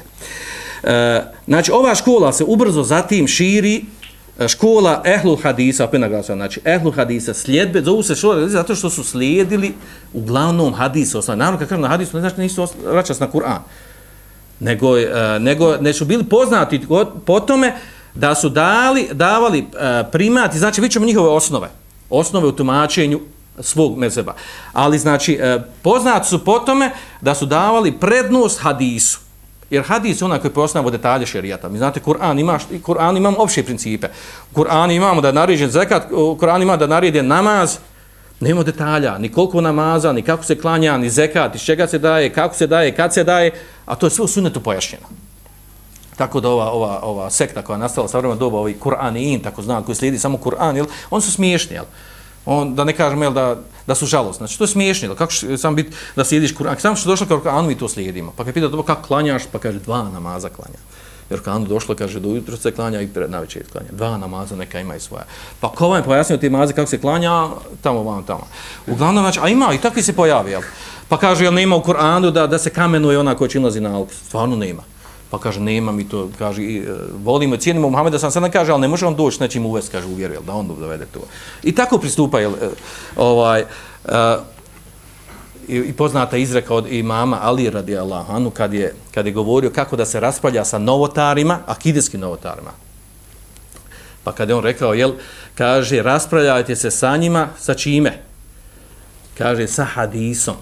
A: Uh, znači ova škola se ubrzo zatim širi škola Ehlul Hadisa, opet naglasio, znači Ehlul Hadisa, sljedbe, zovu se škola Hadisa zato što su slijedili uglavnom Hadisa, osnovno, naravno kad kažem na Hadisu, ne znači nisu vraćas na Kur'an, nego, nego ne su bili poznati po tome da su dali, davali uh, primati, znači vidimo njihove osnove, osnove u tumačenju svog mezeba. Ali znači e, poznat su po tome da su davali prednost hadisu. Jer hadis je onaj koji poznamo detalje šerijata. Mi znate, Kur'an ima, Kur'an imamo opće principe. Kur'an imamo da je naređen zekat, Kur'an ima da naređen namaz, nema detalja, ni koliko namaza, ni kako se klanja, ni zekat, iz čega se daje, kako se daje, kad se daje, a to je sve u sunetu pojašnjeno. Tako da ova, ova, ova sekta koja je nastala sa vremena doba, ovi Kur'an tako znam, koji slijedi samo Kur'an, jel, on su smiješni, jel? On, da ne kažem, jel, da, da su žalostni. Znači, to je smiješno. jel? Kako će sam biti da slijediš Kur'an? Samo što došlo kao Kur'an, mi to slijedimo. Pa kad pita dobro, kako klanjaš? Pa kaže, dva namaza klanja. Jer Kur'anu došlo, kaže, do jutro se klanja i pred navečer klanja. Dva namaza neka ima i svoja. Pa ko vam je pojasnio te namaze kako se klanja? Tamo, vam, tamo. Uglavnom, znači, a ima, i takvi se pojavi, jel? Pa kaže, jel nema u Kur'anu da, da se kamenuje ona koja čini na alku? Stvarno nema. Pa kaže, nema mi to, kaže, e, volimo, cijenimo Muhameda, sam sada kaže, ali ne može on doći nečim uvest, kaže, uvjeru, jel, da on dovede to. I tako pristupa, jel, e, ovaj, uh, i, i poznata izreka od imama Ali radi Allahanu, kad je, kad je govorio kako da se raspalja sa novotarima, akideskim novotarima. Pa kad je on rekao, jel, kaže, raspravljajte se sa njima, sa čime? Kaže, sa hadisom,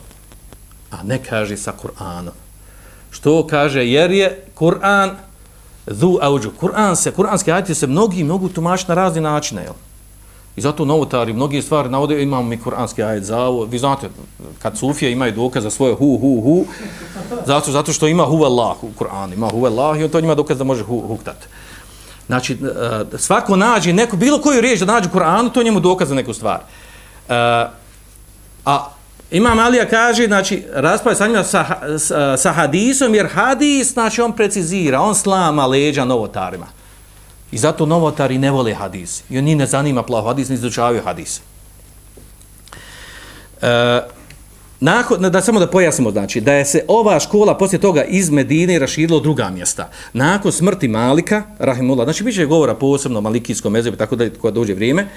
A: a ne kaže sa Kur'anom. Što kaže, jer je Kur'an zu auđu. Kur'an se, kur'anski ajati se mnogi mogu tumačiti na razne načine, jel? I zato novotari mnogi stvari navode, imamo mi kur'anski ajet za ovo. Vi znate, kad Sufije imaju dokaz za svoje hu, hu, hu, zato, zato što ima hu Allah u Kur'anu, ima hu Allah i on to njima dokaz da može hu, huktat. Znači, e, svako nađe neku, bilo koju riječ da nađe u Kur'anu, to njemu dokaz za neku stvar. E, a Imam Alija kaže, znači, raspravi sa njima sa, sa, sa hadisom, jer hadis, znači, on precizira, on slama leđa novotarima. I zato novotari ne vole hadis. I oni ne zanima plavo hadis, ne izučavaju hadis. E, nakon, da samo da pojasnimo, znači, da je se ova škola poslije toga iz Medine raširila druga mjesta. Nakon smrti Malika, Rahimullah, znači, biće govora posebno malikijskom mezebu, tako da koja dođe vrijeme,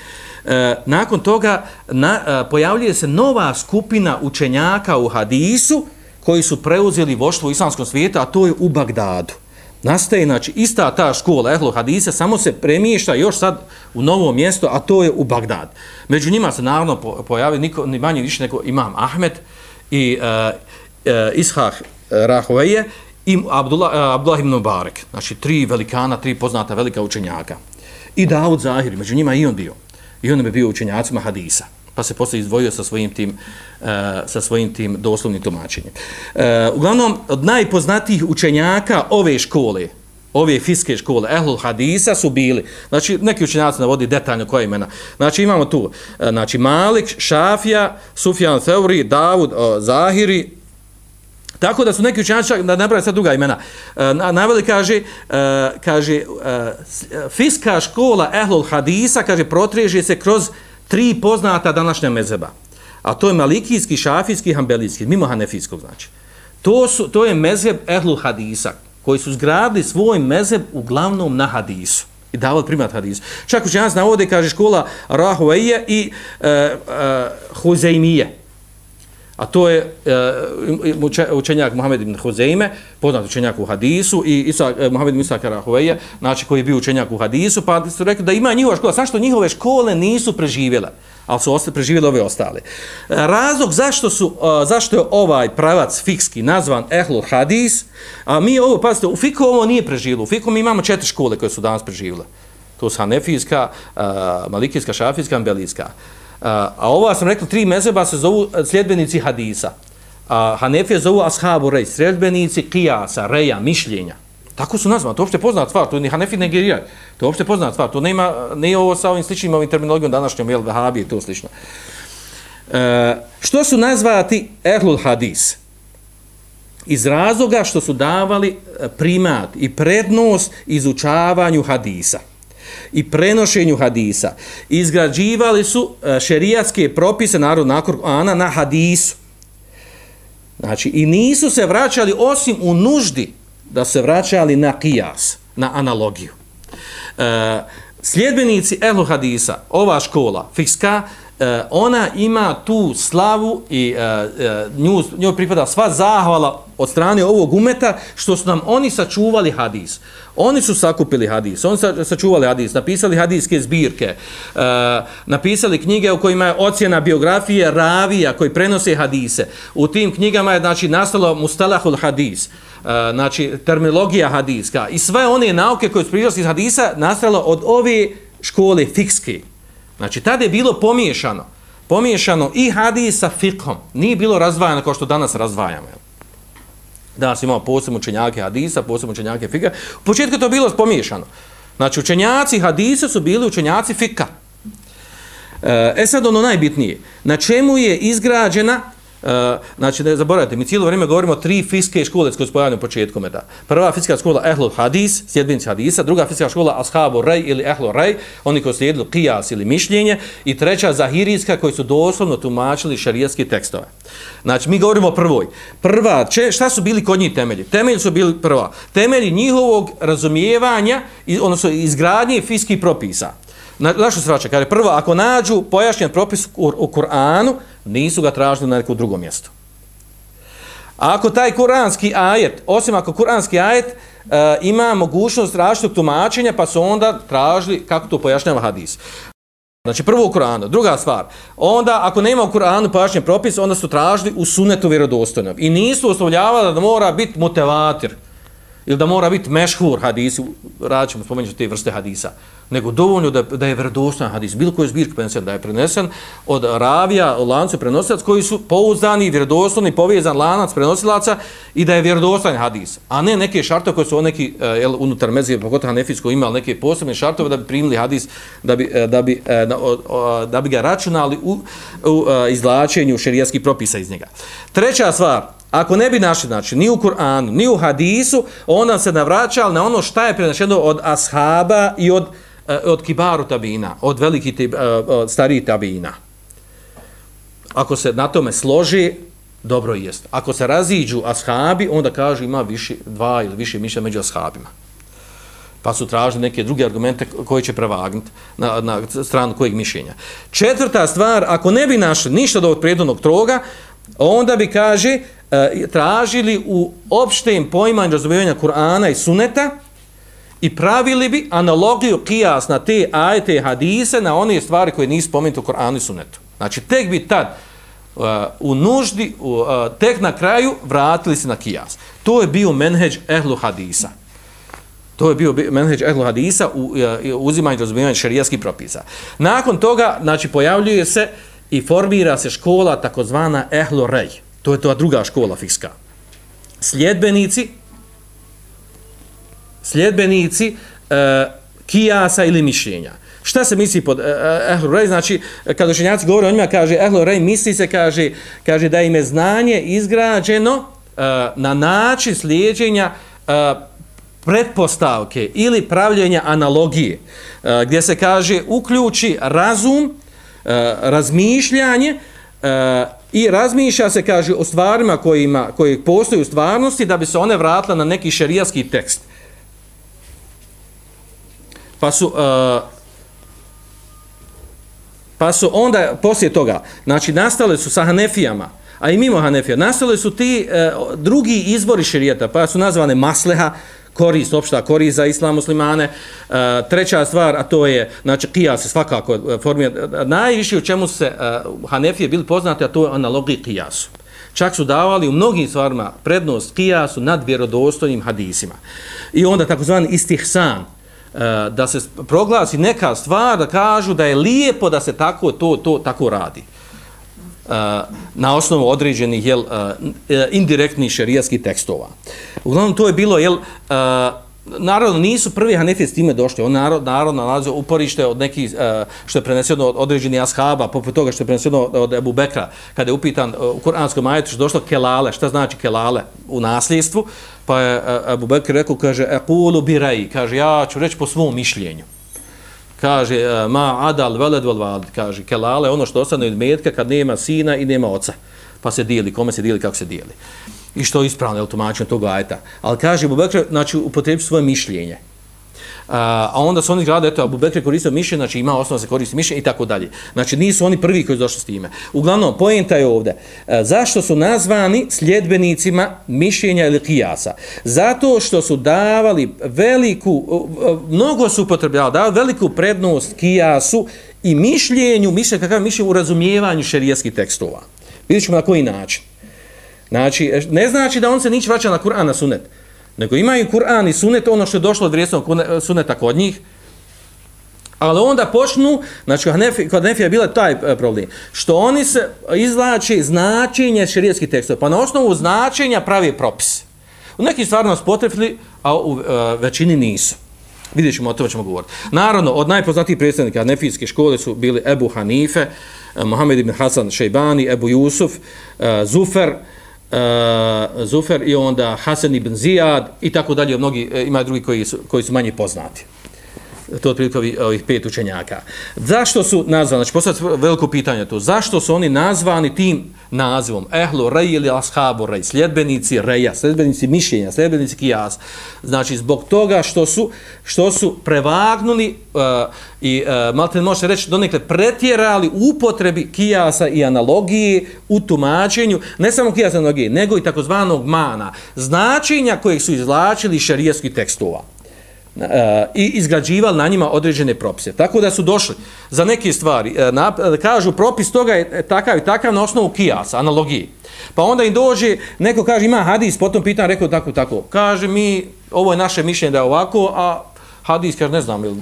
A: e, nakon toga na, e, pojavljuje se nova skupina učenjaka u hadisu koji su preuzeli voštvo u islamskom svijetu, a to je u Bagdadu. Nastaje, znači, ista ta škola Ehlo Hadisa samo se premiješta još sad u novo mjesto, a to je u Bagdad. Među njima se naravno pojavi niko, ni manje više nego Imam Ahmed i e, e, uh, uh, Ishah e, Rahoveje i Abdullah, uh, Abdullah ibn Mubarak. Znači, tri velikana, tri poznata velika učenjaka. I Davud Zahir, među njima i on bio. I on bi bio učenjacima Hadisa pa se posle izdvojio sa svojim tim, uh, sa svojim tim doslovnim tumačenjem. Uh, uglavnom, od najpoznatijih učenjaka ove škole, ove fiske škole, ehlul hadisa su bili, znači neki učenjaci navodi detaljno koje imena, znači imamo tu, e, znači Malik, Šafija, Sufjan Theuri, Davud, o, Zahiri, tako da su neki učenjaci, da ne sad druga imena, e, naveli kaže, e, kaže, e, e, fiska škola ehlul hadisa, kaže, protreže se kroz tri poznata današnja mezeba, a to je malikijski, šafijski, hambelijski, mimo hanefijskog znači. To, su, to je mezheb ehlul hadisa, koji su zgradili svoj mezeb uglavnom na hadisu i davali primat hadisu. Čak učenjac navode, kaže škola Rahueje i uh, e, e Huzeimije. A to je e, učenjak Muhammed ibn Huzeime, poznat učenjak u hadisu, i Isa, e, Muhammed ibn Isaka Rahueje, znači koji je bio učenjak u hadisu, pa su rekli da ima njihova škola, samo što njihove škole nisu preživjela? Ali su ostali, preživjeli ove ostale. E, razlog zašto, su, e, zašto je ovaj pravac fikski nazvan Ehlul Hadis, a mi ovo, pazite, u Fiku ovo nije preživjelo. U Fiku mi imamo četiri škole koje su danas preživjele. To su Hanefijska, e, Malikijska, Šafijska, Ambelijska. A ovo, sam rekao, tri mezeba se zovu sljedbenici Hadisa. A Hanefije zovu Ashabu Rej, sljedbenici Kijasa, Reja, mišljenja. Tako su nazvani, to je uopšte poznat stvar, to ni Hanefi Nigerija, to je uopšte poznat stvar, to nema, nije ovo sa ovim sličnim ovim terminologijom današnjom, jel, Vahabi i to slično. E, što su nazvati Ehlul Hadis? Iz razloga što su davali e, primat i prednost izučavanju hadisa i prenošenju hadisa. Izgrađivali su e, šerijatske propise narod nakon Ana na hadisu. Znači, i nisu se vraćali osim u nuždi da se vraća, ali na kijas, na analogiju. E, sljedbenici Ehlu Hadisa, ova škola, fikska, e, ona ima tu slavu i e, e, nju, njoj pripada sva zahvala od strane ovog umeta što su nam oni sačuvali hadis. Oni su sakupili hadis, oni su sačuvali hadis, napisali hadiske zbirke, e, napisali knjige u kojima je ocjena biografije ravija koji prenose hadise. U tim knjigama je znači, nastalo mustalahul hadis, e, E, znači terminologija hadijska i sve one nauke koje su prišli iz hadisa nastalo od ove škole fikske. Znači, tada je bilo pomiješano. Pomiješano i hadis sa fikhom. Nije bilo razdvajano kao što danas razdvajamo. Danas imamo posebno učenjake hadisa, posebno učenjake fika. U početku to bilo pomiješano. Znači, učenjaci hadisa su bili učenjaci fika. E, e sad ono najbitnije. Na čemu je izgrađena E, znači, ne zaboravite, mi cijelo vrijeme govorimo o tri fiske škole s koje spojavljamo početkom. Da. Prva fiska škola Ehlul Hadis, sjedbenici Hadisa, druga fiska škola Ashabu Rej ili Ehlul Rej, oni koji slijedili kijas ili mišljenje, i treća Zahirijska koji su doslovno tumačili šarijetske tekstove. Znači, mi govorimo o prvoj. Prva, če, šta su bili kod njih temelji? Temelji su bili prva. Temelji njihovog razumijevanja, odnosno izgradnje fiskih propisa. Na, zašto se vraća? Kaže, prvo, ako nađu pojašnjen propis u, u Kur'anu, nisu ga tražili na neko drugo mjesto. A ako taj kuranski ajet, osim ako kuranski ajet e, ima mogućnost različitog tumačenja, pa su onda tražili kako to pojašnjava hadis. Znači prvo u Kur'anu. Druga stvar, onda ako nema u Kur'anu pojašnjen propis, onda su tražili u sunetu vjerodostojnom. I nisu oslovljavali da mora biti motivator ili da mora biti mešhur hadis, rad ćemo spomenuti te vrste hadisa, nego dovoljno da, da je vredostan hadis, bilo koji zbirk prenesen, da je prenesen od ravija, lancu prenosilac, koji su pouzdani, vjerodostojni, povezan lanac prenosilaca i da je vjerodostojan hadis, a ne neke šartove koje su neki e, jel, unutar mezije, pogotovo hanefijsko, imali neke posebne šartove da bi primili hadis, da bi, e, da bi, e, da bi ga računali u, u izlačenju šerijskih propisa iz njega. Treća stvar, Ako ne bi našli, znači, ni u Kur'anu, ni u hadisu, onda se navraćali na ono šta je prenašeno od ashaba i od, eh, od kibaru tabina, od veliki uh, od eh, eh, starih tabina. Ako se na tome složi, dobro jest. Ako se raziđu ashabi, onda kaže ima više, dva ili više mišlja među ashabima. Pa su tražili neke druge argumente koji će prevagnuti na, na stranu kojeg mišljenja. Četvrta stvar, ako ne bi našli ništa od ovog prijednog troga, onda bi kaže, e, tražili u opštem poimanju razumijevanja Kur'ana i Suneta i pravili bi analogiju kijas na te ajete hadise na one stvari koje nisu spomenuti u Kur'anu i Sunetu. Znači, tek bi tad uh, u nuždi, uh, tek na kraju vratili se na kijas. To je bio menheđ ehlu hadisa. To je bio menheđ ehlu hadisa u uh, uzimanju razumijevanja šarijaskih propisa. Nakon toga, znači, pojavljuje se i formira se škola takozvana ehlo rej. To je to druga škola fikska. Sljedbenici sljedbenici e, kijasa ili mišljenja. Šta se misli pod e, e, uh, rej? Znači, kad učenjaci govore o njima, kaže ehlo rej, misli se, kaže, kaže da im je znanje izgrađeno e, na način slijedženja e, pretpostavke ili pravljenja analogije, e, gdje se kaže uključi razum, E, razmišljanje e, i razmišlja se, kaže, o stvarima kojima, koje postoji u stvarnosti da bi se one vratile na neki šerijatski tekst. Pa su... e, Pa su onda, poslije toga, znači nastale su sa Hanefijama, a i mimo Hanefija, nastale su ti e, drugi izvori širijeta, pa su nazvane masleha, korist, opšta korist za islam muslimane. E, treća stvar, a to je, znači, kijas se svakako e, formira, e, najviše u čemu se e, Hanefije bili poznati, a to je analogiji kijasu. Čak su davali u mnogim stvarima prednost kijasu nad vjerodostojnim hadisima. I onda takozvani istihsan, e, da se proglasi neka stvar da kažu da je lijepo da se tako to to tako radi na osnovu određenih jel, e, indirektnih šerijskih tekstova. Uglavnom to je bilo jel, Naravno, nisu prvi Hanefije s time došli. On narod, narod nalazi uporište od nekih, e, što je preneseno od određenih ashaba, poput toga što je preneseno od Ebu Bekra, kada je upitan e, u Kur'anskom majetu što je došlo kelale, šta znači kelale u nasljedstvu, Pa je Abu Bekr rekao, kaže, ekulu biraj, kaže, ja ću reći po svom mišljenju. Kaže, e, ma adal veled vel valid, kaže, kelale, ono što ostane od metka kad nema sina i nema oca. Pa se dijeli, kome se dijeli, kako se dijeli. I što je ispravno, je li tumačeno tog ajta. Ali kaže, Abu znači, upotrebi svoje mišljenje a onda su oni gledali, eto, Abu Bekr koristio mišljenje, znači ima osnova se koristi mišljenje i tako dalje. Znači nisu oni prvi koji su došli s time. Uglavnom, pojenta je ovdje, zašto su nazvani sljedbenicima mišljenja ili kijasa? Zato što su davali veliku, mnogo su upotrebljali, davali veliku prednost kijasu i mišljenju, mišljenju, kakav mišljenju u razumijevanju šerijeskih tekstova. Vidjet ćemo na koji način. Znači, ne znači da on se niće vraća na Kur'an na sunet nego imaju Kur'an i sunet, ono što je došlo od vrijesnog eh, suneta kod njih, ali onda počnu, znači kod Hanefija je bila taj eh, problem, što oni se izlači značenje širijetskih tekstova, pa na osnovu značenja pravi propis. U nekim stvarima su potrefili, a u a, većini nisu. Vidjet ćemo, o tome ćemo govoriti. Naravno, od najpoznatijih predstavnika Hanefijske škole su bili Ebu Hanife, Mohamed ibn Hasan Šejbani, Ebu Jusuf, Zufer, uh, Zufer i onda Hasan ibn Zijad i tako dalje, mnogi, eh, ima drugi koji su, koji su manje poznati. To je otprilike ovih, ovih pet učenjaka. Zašto su nazvani, znači postavljati veliko pitanje to, zašto su oni nazvani tim nazivom ehlu rej ili ashabu rej, sljedbenici reja, sljedbenici mišljenja, sljedbenici kijas. Znači, zbog toga što su, što su prevagnuli uh, i eh, uh, malo te možete reći donekle pretjerali upotrebi kijasa i analogije u tumačenju, ne samo kijasa analogije, nego i takozvanog mana, značenja kojeg su izlačili šarijeskih tekstova E, i izgrađivali na njima određene propise. Tako da su došli za neke stvari, e, na, kažu propis toga je takav i takav na osnovu kijasa, analogije. Pa onda im dođe, neko kaže ima hadis, potom pitan, rekao tako, tako. Kaže mi, ovo je naše mišljenje da je ovako, a hadis, kaže ne znam, ili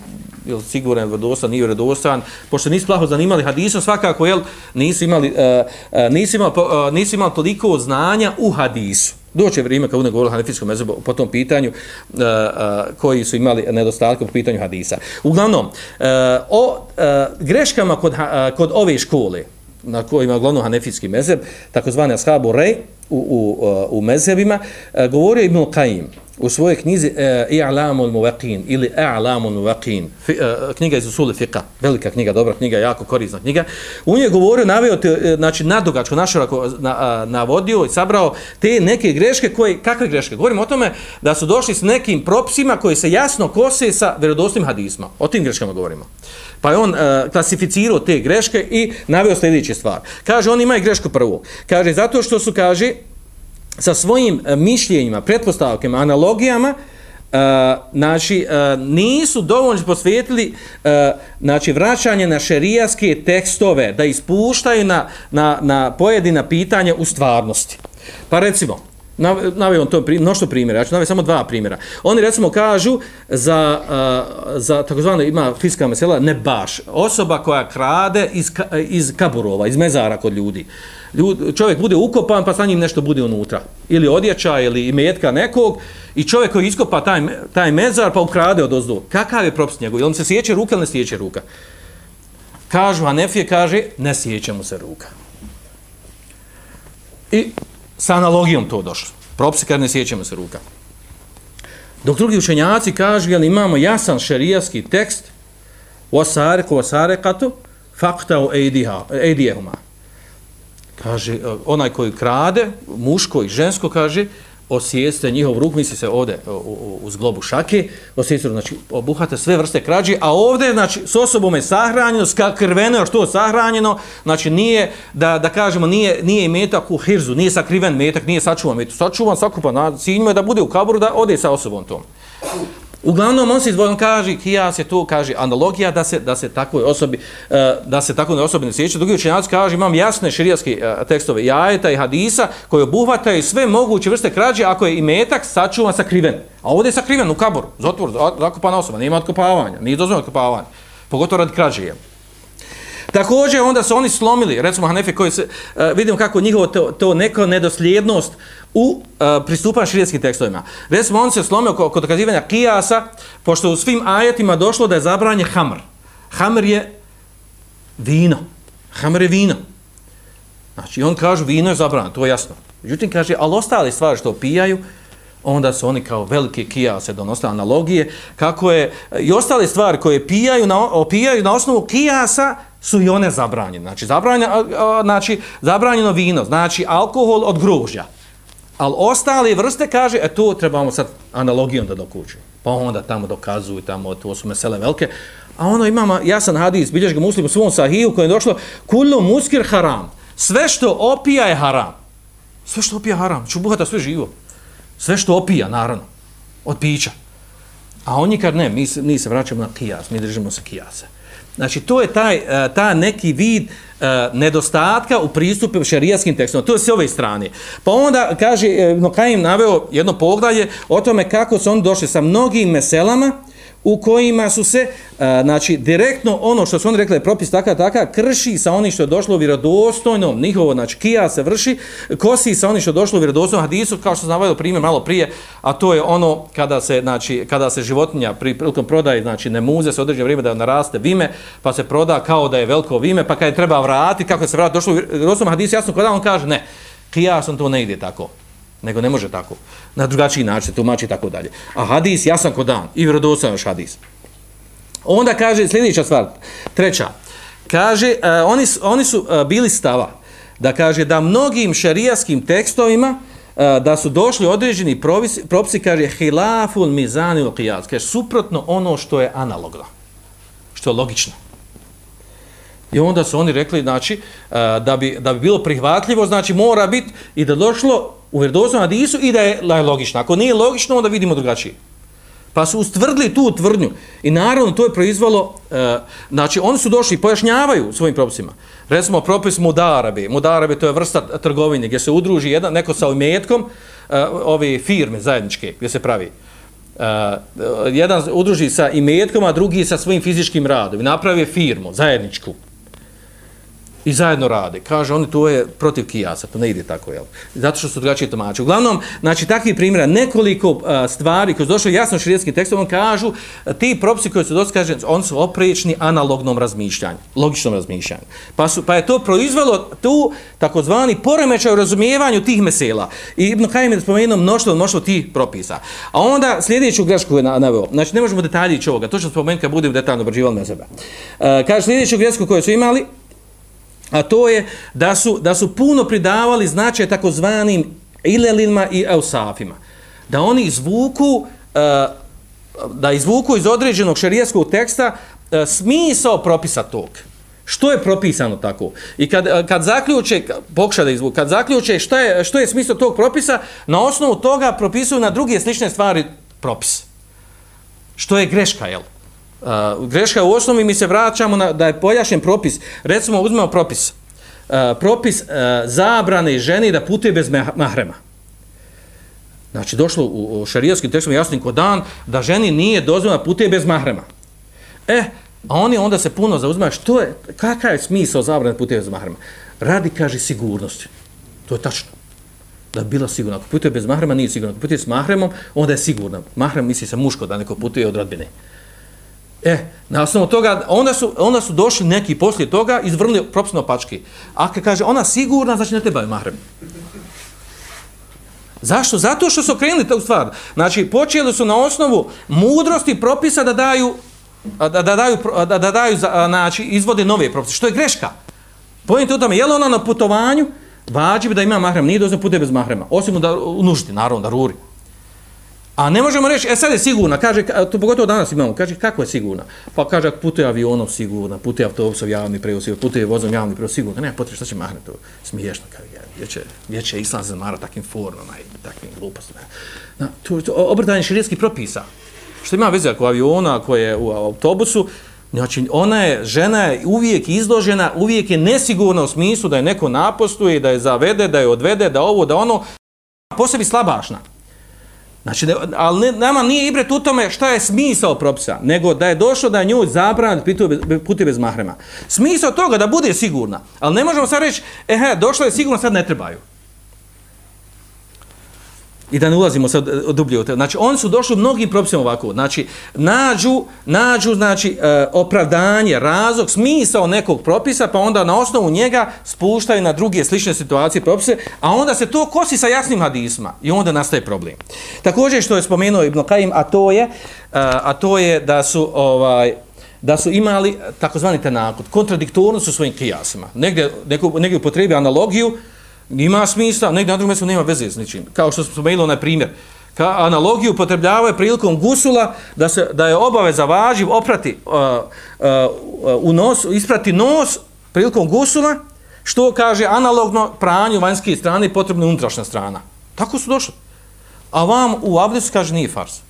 A: ili siguran, vredostan, nije vredostan, pošto nisu plaho zanimali hadisom, svakako, jel, nisu imali, uh, nisu imali, uh, nisu imali toliko znanja u hadisu. Doće vrijeme kad budemo govorili hanefijskom mezobu po tom pitanju uh, uh, koji su imali nedostatke po pitanju hadisa. Uglavnom, uh, o uh, greškama kod, uh, kod ove škole, na kojima je uglavnom hanefijski mezeb, takozvani ashabu rej u, u, uh, u mezebima, uh, govorio Ibn Qaim, u svojoj knjizi e, I'lamul Muwaqin ili A'lamul Muwaqin, e, knjiga iz usule fiqa, velika knjiga, dobra knjiga, jako korisna knjiga. U njoj je govorio, naveo te, e, znači nadugačko, naširako na, navodio i sabrao te neke greške koje, kakve greške? Govorimo o tome da su došli s nekim propisima koji se jasno kose sa vjerodostojnim hadisma. O tim greškama govorimo. Pa je on e, klasificirao te greške i naveo sljedeće stvar. Kaže, on ima i grešku prvu. Kaže, zato što su, kaže, sa svojim e, mišljenjima, pretpostavkama, analogijama, uh, znači, uh, nisu dovoljno posvijetili uh, znači, vraćanje na šerijaske tekstove, da ispuštaju na, na, na pojedina pitanja u stvarnosti. Pa recimo, navio to pri, mnošto primjera, ja ću navio samo dva primjera. Oni recimo kažu za, uh, za takozvano ima fiska mesela, ne baš, osoba koja krade iz, iz kaburova, iz mezara kod ljudi. Uh, Ljud, čovjek bude ukopan pa sa njim nešto bude unutra. Ili odjeća ili metka nekog i čovjek koji iskopa taj, taj mezar pa ukrade od ozdu. Kakav je propis njegov? Ili mu se sjeće ruka ili ne sjeće ruka? Kažu, Hanefije, kaže, ne sjeće mu se ruka. I sa analogijom to došlo. Propisi kaže, ne sjeće mu se ruka. Dok drugi učenjaci kažu, jel imamo jasan šerijaski tekst, wasare ko faktau ejdijehuma. fakta. Kaže, e, onaj koji krade, muško i žensko, kaže, osjeste njihov ruk, misli se ovdje e, u zglobu šake, osjeste, znači, obuhate sve vrste krađe, a ovdje, znači, s osobom je sahranjeno, krveno, što je sahranjeno, znači, nije, da, da kažemo, nije, nije metak u hirzu, nije sakriven metak, nije sačuvan metak, sačuvan, sakupan, na ciljima je da bude u kaboru, da ode sa osobom tom. Uglavnom on se izdvojom kaže kijas je to kaže analogija da se da se takvoj osobi e, da se takvoj osobi ne sjeća. Drugi učenjaci kaže imam jasne šerijatske e, tekstove i ajeta i hadisa koji obuhvataju sve moguće vrste krađe ako je imetak sačuvan sakriven. A ovdje je sakriven u kaboru, zatvor, zakopana osoba, nema otkopavanja, nije dozvoljeno otkopavanje. Pogotovo radi krađe Jel. Također onda su oni slomili, recimo Hanefi koji se, e, uh, vidimo kako njihovo to, to neko nedosljednost u uh, pristupanju širijetskim tekstovima. Recimo on se slomio kod, kod dokazivanja kijasa, pošto u svim ajetima došlo da je zabranje hamr. Hamr je vino. Hamr je vino. Znači on kaže vino je zabrano, to je jasno. Međutim kaže, ali ostale stvari što pijaju, onda su oni kao velike kijase donosne analogije, kako je i ostale stvari koje pijaju na, opijaju na osnovu kijasa, su i one zabranjene. Znači, zabranjeno, znači, zabranjeno vino, znači alkohol od gružja. Ali ostale vrste kaže, e to trebamo sad analogijom da dokuću. Pa onda tamo dokazuju, tamo to su mesele velike. A ono imamo jasan hadis, bilješ ga muslim u svom sahiju koji je došlo, kullu muskir haram. Sve što opija je haram. Sve što opija haram. Čubuhata sve živo. Sve što opija, naravno. Od pića. A oni kad ne, mi se, mi se vraćamo na kijas, mi držimo se kijase. Znači, to je taj, e, ta neki vid e, nedostatka u pristupu šarijaskim tekstom. To je s ove strane. Pa onda, kaže, e, no kaj im naveo jedno poglavlje o tome kako su oni došli sa mnogim meselama, u kojima su se, a, znači, direktno ono što su oni rekli, propis takav, takav, krši sa onim što je došlo u vjerodostojnom, njihovo, znači, kija se vrši, kosi sa onim što je došlo u vjerodostojnom hadisu, kao što sam navajao primjer malo prije, a to je ono kada se, znači, kada se životinja pri prilikom prodaje, znači, ne muze se određeno vrijeme da naraste vime, pa se proda kao da je veliko vime, pa kada je treba vratiti, kako se vrati, došlo u vjerodostojnom hadisu, jasno, kada on kaže, ne, kija sam to ne ide tako nego ne može tako. Na drugačiji način se tumači tako dalje. A hadis jasan ko dan i vjerodostojan još hadis. Onda kaže sljedeća stvar, treća. Kaže, uh, oni, oni su uh, bili stava da kaže da mnogim šerijaskim tekstovima uh, da su došli određeni propisi, propisi kaže hilaful mizani al-qiyas, kaže suprotno ono što je analogno, što je logično. I onda su oni rekli, znači, da bi, da bi bilo prihvatljivo, znači, mora biti i da došlo u vjerodostojnom hadisu i da je logično. Ako nije logično, onda vidimo drugačije. Pa su ustvrdili tu tvrdnju. I naravno, to je proizvalo, e, znači, oni su došli i pojašnjavaju svojim propisima. Recimo, propis mudarabe. Mudarabe to je vrsta trgovine gdje se udruži jedan, neko sa imetkom, e, ove firme zajedničke gdje se pravi. E, jedan udruži sa imetkom, a drugi sa svojim fizičkim radom. I napravi firmu, zajedničku i zajedno rade. Kaže, oni to je protiv kijasa, to ne ide tako, jel? Zato što su drugačije tomače. Uglavnom, znači, takvi primjera, nekoliko a, stvari koje su došle jasno širijetskim tekstom, on kažu, ti propisi koji su došli, kaže, oni su oprečni analognom razmišljanju, logičnom razmišljanju. Pa, su, pa je to proizvelo tu takozvani poremećaj u razumijevanju tih mesela. I Ibn Kajim je spomenuo mnoštvo, mnoštvo tih propisa. A onda sljedeću grešku je naveo. Znači, ne možemo detaljići ovoga, to ću spomenuti kad budem detaljno obrađivali na sebe. Uh, kaže, sljedeću grešku koju su imali, a to je da su, da su puno pridavali značaj takozvanim ilelima i eusafima. Da oni izvuku, e, da izvuku iz određenog šerijeskog teksta e, smisao propisa tog. Što je propisano tako? I kad, e, kad zaključe, pokuša da izvuku, kad zaključe šta je, što je smisao tog propisa, na osnovu toga propisuju na druge slične stvari propis. Što je greška, jel? Uh, greška u osnovi mi se vraćamo na, da je pojašnjen propis. Recimo, uzmemo propis. Uh, propis uh, zabrane ženi da putuje bez mahrema. Znači, došlo u, u šarijaskim tekstom jasnim kodan da ženi nije dozvoljeno da putuje bez mahrema. E, a oni onda se puno zauzmaju što je, kakav je smisao zabrane putuje bez mahrema. radi, kaže, sigurnosti. To je tačno. Da bila sigurna. Ako putuje bez mahrema, nije sigurna. Ako putuje s mahremom, onda je sigurna. Mahrem misli se muško da neko putuje od rodbine. E, na osnovu toga, onda su, onda su došli neki poslije toga, izvrnuli propisno pačke. A kad kaže, ona sigurna, znači ne treba je mahrem. Zašto? Zato što su krenuli tu stvar. Znači, počeli su na osnovu mudrosti propisa da daju, da, da daju, da, da daju znači, izvode nove propise. Što je greška? Pojente u tome, je li ona na putovanju, vađi bi da ima mahrem, nije dozno pute bez mahrema. Osim da u nuždi, naravno, da ruri. A ne možemo reći, e sad je sigurna, kaže, to pogotovo danas imamo, kaže, kako je sigurna? Pa kaže, ako putuje avionom sigurna, putuje autobusom javni prevoz, putuje vozom javni prevoz sigurna, nema potrebe, šta će mahne to? Smiješno, kaže, gdje će, gdje će islam zamara takvim formama i takvim glupostima. Na, to, to obrdanje širijskih propisa. Što ima veze ako aviona, ako je u autobusu, Znači, ona je, žena je uvijek izložena, uvijek je nesigurna u smislu da je neko napostuje, da je zavede, da je odvede, da ovo, da ono, posebi slabašna. Znači, ne, ali ne, nama nije ibret u tome šta je smisao propisa, nego da je došlo da nju njoj zabran puti bez mahrema. Smisao toga da bude sigurna, ali ne možemo sad reći, e, he, došlo je sigurno, sad ne trebaju. I da ne ulazimo sad e, dublje u te. Znači, oni su došli mnogim propisima ovako. Znači, nađu, nađu znači, e, opravdanje, razlog, smisao nekog propisa, pa onda na osnovu njega spuštaju na druge slične situacije propise, a onda se to kosi sa jasnim hadisma. I onda nastaje problem. Također što je spomenuo Ibn Kajim, a to je, e, a to je da su ovaj da su imali e, takozvani tenakut, kontradiktornost u svojim kijasima. Negdje, neko, negdje upotrebi analogiju, Ima smisla, negdje na drugom mjestu nema veze s ničim. Kao što smo spomenuli onaj primjer. Ka analogiju upotrebljavaju prilikom gusula da se da je obaveza važiv oprati uh, uh, u nos, isprati nos prilikom gusula, što kaže analogno pranju vanjske strane potrebna unutrašnja strana. Tako su došli. A vam u abdesu kaže nije fars.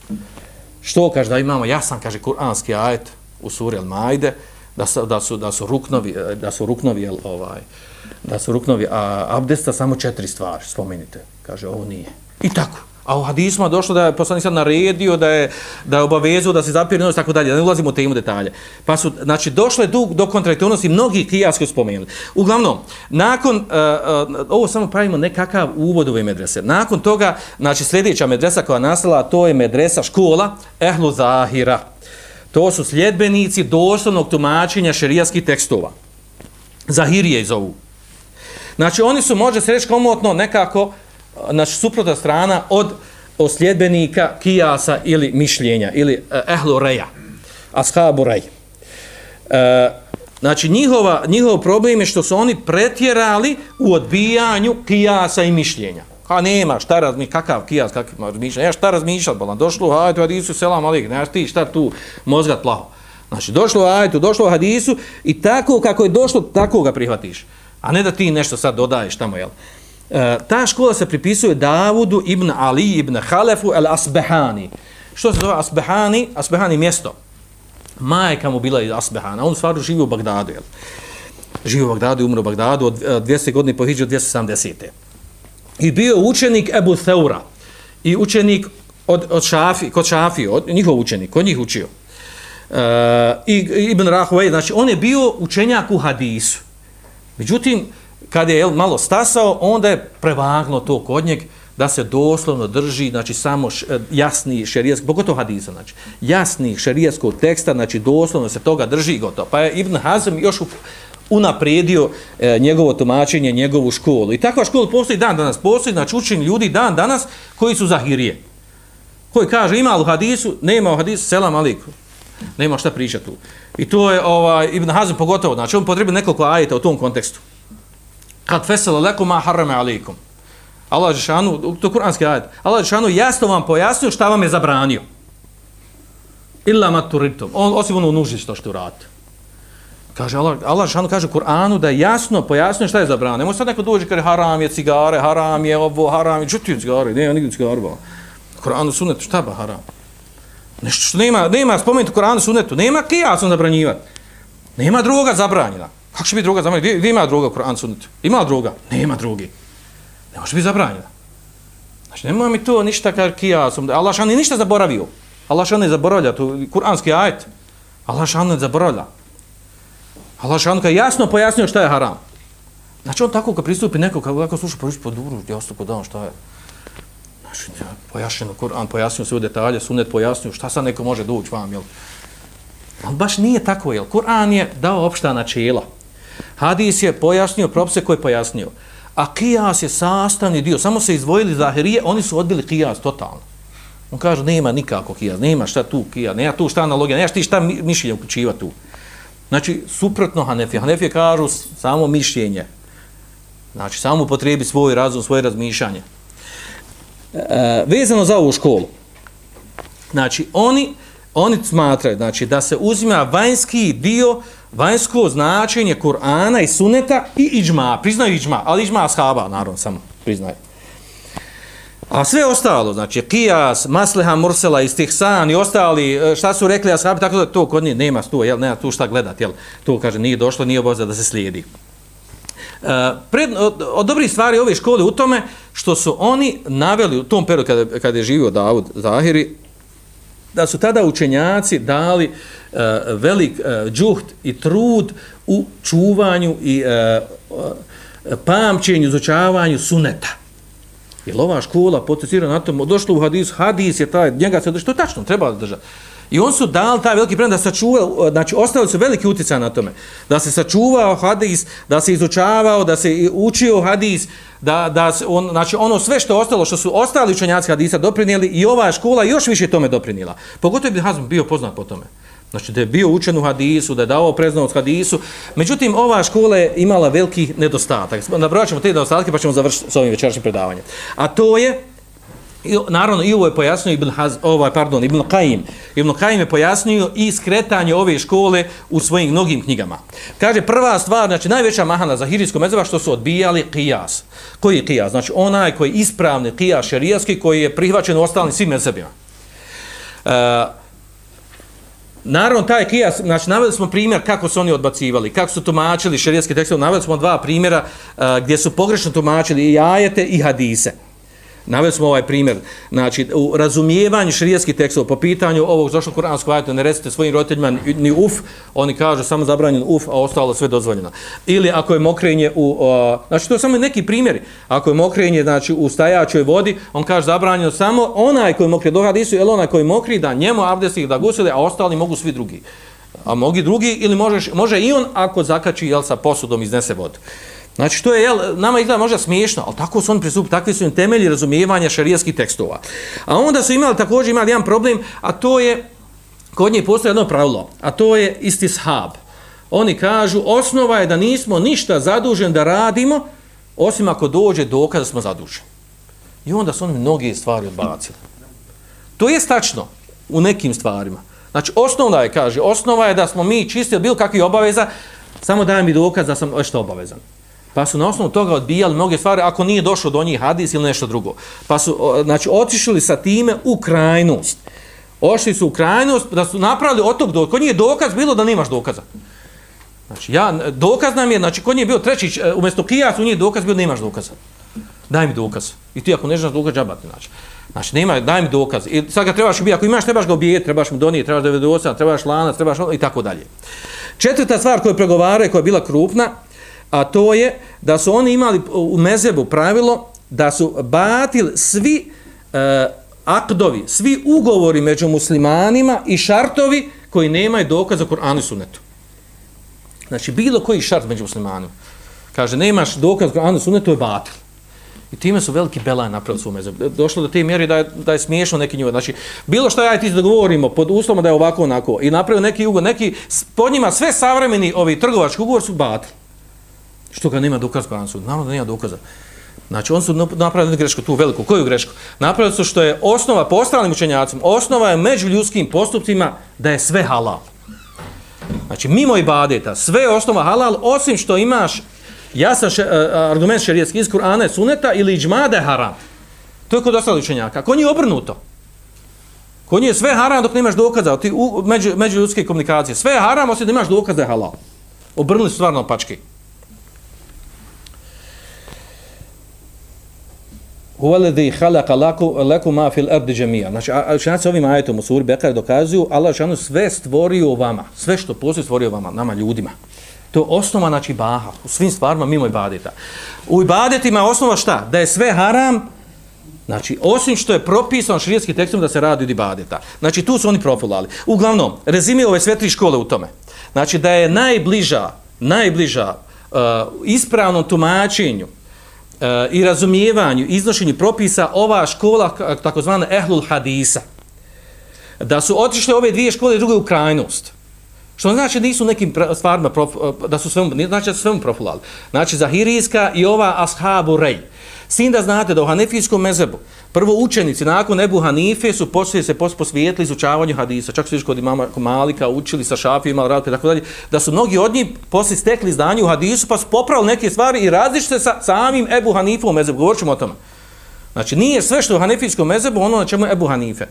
A: Što kaže da imamo jasan kaže kuranski ajet u suri Al-Maide da su, da su da su ruknovi da su ruknovi ovaj da su ruknovi a, abdesta samo četiri stvari, spomenite. Kaže, ovo nije. I tako. A u hadisma došlo da je poslanik sad naredio, da je, da je obavezao da se zapiri nos, tako dalje. Da ne ulazimo u temu detalje. Pa su, znači, došlo je do, do kontraktornosti mnogih koji spomenuli. Uglavnom, nakon, uh, uh, ovo samo pravimo nekakav uvod ove medrese. Nakon toga, znači, sljedeća medresa koja nastala, to je medresa škola Ehlu Zahira. To su sljedbenici doslovnog tumačenja šerijaskih tekstova. Zahirije iz ovu. Znači, oni su, može se reći komotno, nekako, znači, suprota strana od osljedbenika kijasa ili mišljenja, ili uh, ehlu reja, ashabu rej. Uh, znači, njihova, njihov problem je što su oni pretjerali u odbijanju kijasa i mišljenja. A nema, šta razmi, kakav kijas, kakav razmišljanje, ja šta razmišljat, bolan, došlo, hajde, hadisu, selam, alik, ne, ti, šta tu, mozgat plaho. Znači, došlo, hajde, došlo u hadisu i tako kako je došlo, tako ga prihvatiš. A ne da ti nešto sad dodaješ tamo, jel? E, ta škola se pripisuje Davudu ibn Ali ibn Halefu el Asbehani. Što se zove Asbehani? Asbehani mjesto. Majka mu bila iz Asbehana. On stvarno živi u Bagdadu, jel? Živi u Bagdadu i umro u Bagdadu od e, 200 godine po hiđu 270. I bio učenik Ebu Theura. I učenik od, od Šafi, kod Šafi, od, njihov učenik, kod njih učio. E, i, Ibn Rahuaj, znači on je bio učenjak u hadisu. Međutim, kad je jel, malo stasao, onda je prevaglo to kod njeg da se doslovno drži, znači samo š, e, jasni šerijaski, pogotovo hadisa, znači jasni šerijaskog teksta, znači doslovno se toga drži i gotovo. Pa je Ibn Hazm još unaprijedio e, njegovo tumačenje, njegovu školu. I takva škola postoji dan danas, postoji, znači učeni ljudi dan danas koji su zahirije. Koji kaže ima u hadisu, nema u hadisu, selam aliku. Nema šta pričati tu. I to je ovaj, Ibn Hazm pogotovo, znači on potrebi nekoliko ajeta u tom kontekstu. Kad fesele lekum ma harame alikum. Allah Žešanu, to je kuranski ajet, Allah Žešanu jasno vam pojasnio šta vam je zabranio. Illa maturitum. On, osim ono nuži što što urati. Kaže Allah, Allah Žešanu kaže u Kur'anu da jasno pojasnio šta je zabranio. Nemoj sad neko dođe kaže haram je cigare, haram je ovo, haram je, čuti cigare, Ne, nigdje cigare. Kur'anu sunet, šta ba haram? Nešto što nema, nema spomenuti u Koranu sunetu, nema kijasom zabranjivati. Nema druga zabranjena. Kako će biti druga zabranjena? Gdje ima druga u Koranu sunetu? Ima druga? Nema drugi. Ne može biti zabranjena. Znači, nema mi to ništa kao kijasom. Allah šan je ništa zaboravio. Allah šan ne zaboravlja. To je kuranski ajet. Allah šan ne zaboravlja. Allah šan je jasno pojasnio šta je haram. Znači on tako kad pristupi neko, kako, sluša, pa sluša, poviš po pa duru, gdje ostao pa kod on, šta je? Znači, pojašnjeno, Kur'an pojasnio sve u detalje, sunet pojasnio, šta sad neko može doći vam, jel? Ali baš nije tako, jel? Kur'an je dao opšta načela. Hadis je pojasnio propise koje je pojasnio. A kijas je sastavni dio. Samo se izdvojili zahirije, oni su odbili kijas totalno. On kaže, nema nikako kijas, nema šta tu kijas, nema tu šta analogija, nema ti šta mišljenje uključiva tu. Znači, suprotno Hanefije. Hanefije kažu samo mišljenje. Znači, samo potrebi svoj razum, svoje razmišljanje. E, e, vezano za ovu školu. Znači, oni, oni smatraju znači, da se uzima vanjski dio, vanjsko značenje Kur'ana i Suneta i iđma. Priznaju iđma, ali iđma ashaba, naravno, samo priznaju. A sve ostalo, znači Kijas, Masleha, Mursela, Istihsan i ostali, e, šta su rekli ashabi, tako da to kod njih nema tu, jel, nema tu šta gledat, jel, tu kaže nije došlo, nije obavza da se slijedi. E, pred, od, od dobrih stvari ove škole u tome što su oni naveli u tom periodu kada, kada je živio Davud Zahiri, da su tada učenjaci dali uh, velik uh, džuht i trud u čuvanju i uh, uh, pamćenju, izučavanju suneta. Jer ova škola potencira na tom, došlo u hadis, hadis je taj, njega se što je tačno, treba držati. I on su dali taj veliki predmet da se sačuva, znači ostali su veliki utjecaj na tome. Da se sačuvao hadis, da se izučavao, da se učio hadis, da, da se on, znači ono sve što ostalo, što su ostali učenjaci hadisa doprinijeli i ova škola još više tome doprinijela. Pogotovo bi Hazm bio poznat po tome. Znači da je bio učen u hadisu, da je dao preznanost hadisu. Međutim, ova škola je imala veliki nedostatak. Nabrojat ćemo te nedostatke pa ćemo završiti s ovim večerašnjim predavanjem. A to je, I, naravno, i ovo je pojasnio Ibn, Haz, ovaj, pardon, Ibn Qaim. Ibn Qaim je pojasnio i skretanje ove škole u svojim mnogim knjigama. Kaže, prva stvar, znači najveća mahana za hirijsko mezeba što su odbijali qiyas. Koji je qiyas? Znači onaj koji je ispravni qiyas šerijaski koji je prihvaćen u ostalim svim mezebima. Uh, e, Naravno, taj kijas, znači, naveli smo primjer kako su oni odbacivali, kako su tumačili šerijetski tekstove, naveli smo dva primjera uh, gdje su pogrešno tumačili i ajete i hadise. Naveli smo ovaj primjer, znači u razumijevanju širijetskih tekstova po pitanju ovog zašto kuranskog ajeta ne recite svojim roditeljima ni uf, oni kažu samo zabranjen uf, a ostalo sve dozvoljeno. Ili ako je mokrenje u, uh, znači to su samo neki primjeri, ako je mokrenje znači, u stajačoj vodi, on kaže zabranjeno samo onaj koji mokri do hadisu, el onaj koji mokri da njemu abdesti da gusili, a ostali mogu svi drugi. A mogi drugi ili možeš, može i on ako zakači jel, sa posudom iznese vodu. Znači, to je, jel, nama izgleda možda smiješno, ali tako su oni pristup, takvi su im temelji razumijevanja šarijaskih tekstova. A onda su imali također imali jedan problem, a to je, kod njih postoje jedno pravilo, a to je istishab. Oni kažu, osnova je da nismo ništa zaduženi da radimo, osim ako dođe dokaz da smo zaduženi. I onda su oni mnoge stvari odbacili. To je stačno u nekim stvarima. Znači, osnova je, kaže, osnova je da smo mi čisti od bilo kakvih obaveza, samo daj mi dokaz da sam nešto obavezan. Pa su na osnovu toga odbijali mnoge stvari ako nije došlo do njih hadis ili nešto drugo. Pa su znači, otišli sa time u krajnost. Ošli su u krajnost da su napravili od tog dokaz. Kod njih je dokaz bilo da nemaš dokaza. Znači, ja, dokaz nam je, znači, kod njih je bio treći, e, umjesto kijas, u njih je dokaz bio da nemaš dokaza. Daj mi dokaz. I ti ako ne znaš dokaz, džabati, znači. Znači, nema, daj mi dokaz. I sad ga trebaš ubijati, ako imaš, trebaš ga obijeti, trebaš mu donijeti, trebaš 98, trebaš lanac, trebaš i tako dalje. Četvrta stvar koju pregovaraju, koja je bila krupna, a to je da su oni imali u mezebu pravilo da su batil svi e, akdovi, svi ugovori među muslimanima i šartovi koji nemaju dokaz za Kur'anu i Sunnetu. Znači, bilo koji šart među muslimanima. Kaže, nemaš dokaz Kur'anu i Sunnetu, je batil. I time su veliki belaj napravili svoj mezebu. Došlo do te mjeri da je, da je smiješno neki njove. Znači, bilo što ja i ti dogovorimo pod uslovom da je ovako onako i napravio neki ugovor, neki, pod njima sve savremeni ovi trgovački ugovor su batil. Što ga nema dokaz Koran pa sud? Naravno da nema dokaza. Znači, on su napravili grešku tu veliku. Koju grešku? Napravili su što je osnova po ostalim učenjacima, osnova je među ljudskim postupcima da je sve halal. Znači, mimo ibadeta, sve je osnova halal, osim što imaš jasan še, e, e, argument šerijetski iz Kur'ana suneta ili iđmada je haram. To je kod ostalih učenjaka. Kod njih je obrnuto. Kod njih je sve haram dok nemaš dokaza ti, u, među, među ljudske komunikacije. Sve je haram osim da imaš dokaz da je halal. Obrnuli su stvarno pačke. Huwa khalaqa lakum ma fil ardi jami'a. Znači, učenjaci ovim ajetom u suri Bekar dokazuju Allah šanu sve stvorio vama. Sve što postoji stvorio vama, nama ljudima. To je osnova, znači, baha. U svim stvarima mimo ibadeta. U ibadetima je osnova šta? Da je sve haram, znači, osim što je propisano širijetski tekstom da se radi od ibadeta. Znači, tu su oni profilali. Uglavnom, rezime ove sve tri škole u tome. Znači, da je najbliža, najbliža uh, ispravnom tumačenju e, i razumijevanju, iznošenju propisa ova škola, takozvana ehlul hadisa, da su otišle ove dvije škole druge u krajnost. Što znači nisu nekim stvarima prof, da su svemu, znači da su svemu profilali. Znači Zahirijska i ova Ashabu Rej. Sin da znate da u Hanefijskom mezebu prvo učenici nakon Ebu Hanife su poslije se posvijetili izučavanju hadisa. Čak su viš kod imama Malika učili sa Šafijima, radili tako dalje. Da su mnogi od njih poslije stekli znanje u hadisu pa su popravili neke stvari i različite sa samim Ebu Hanifom mezebu. Govorit o tome. Znači nije sve što u Hanefijskom mezebu ono na čemu je Ebu Hanife.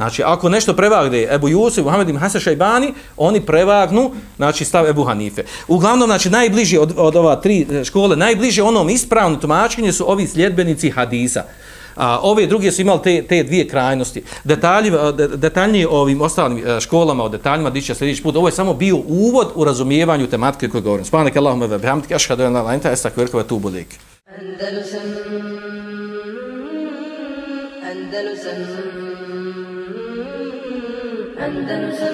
A: Znači, ako nešto prevagne Ebu Jusuf, Muhammed ibn Hasan Šajbani, oni prevagnu, znači, stav Ebu Hanife. Uglavnom, znači, najbliži od, od ova tri e, škole, najbliže onom ispravnom tumačenju su ovi sljedbenici hadisa. A ove druge su imali te, te dvije krajnosti. Detalji, e, detaljnije o ovim ostalim e, školama, o detaljima, diće sljedeći put. Ovo je samo bio uvod u razumijevanju tematike koje govorim. Spanak Allahume ve bihamdike, ašhadu en la ilaha illa tu astaghfiruka Andalusam. Andalusam Andalusam Andalusam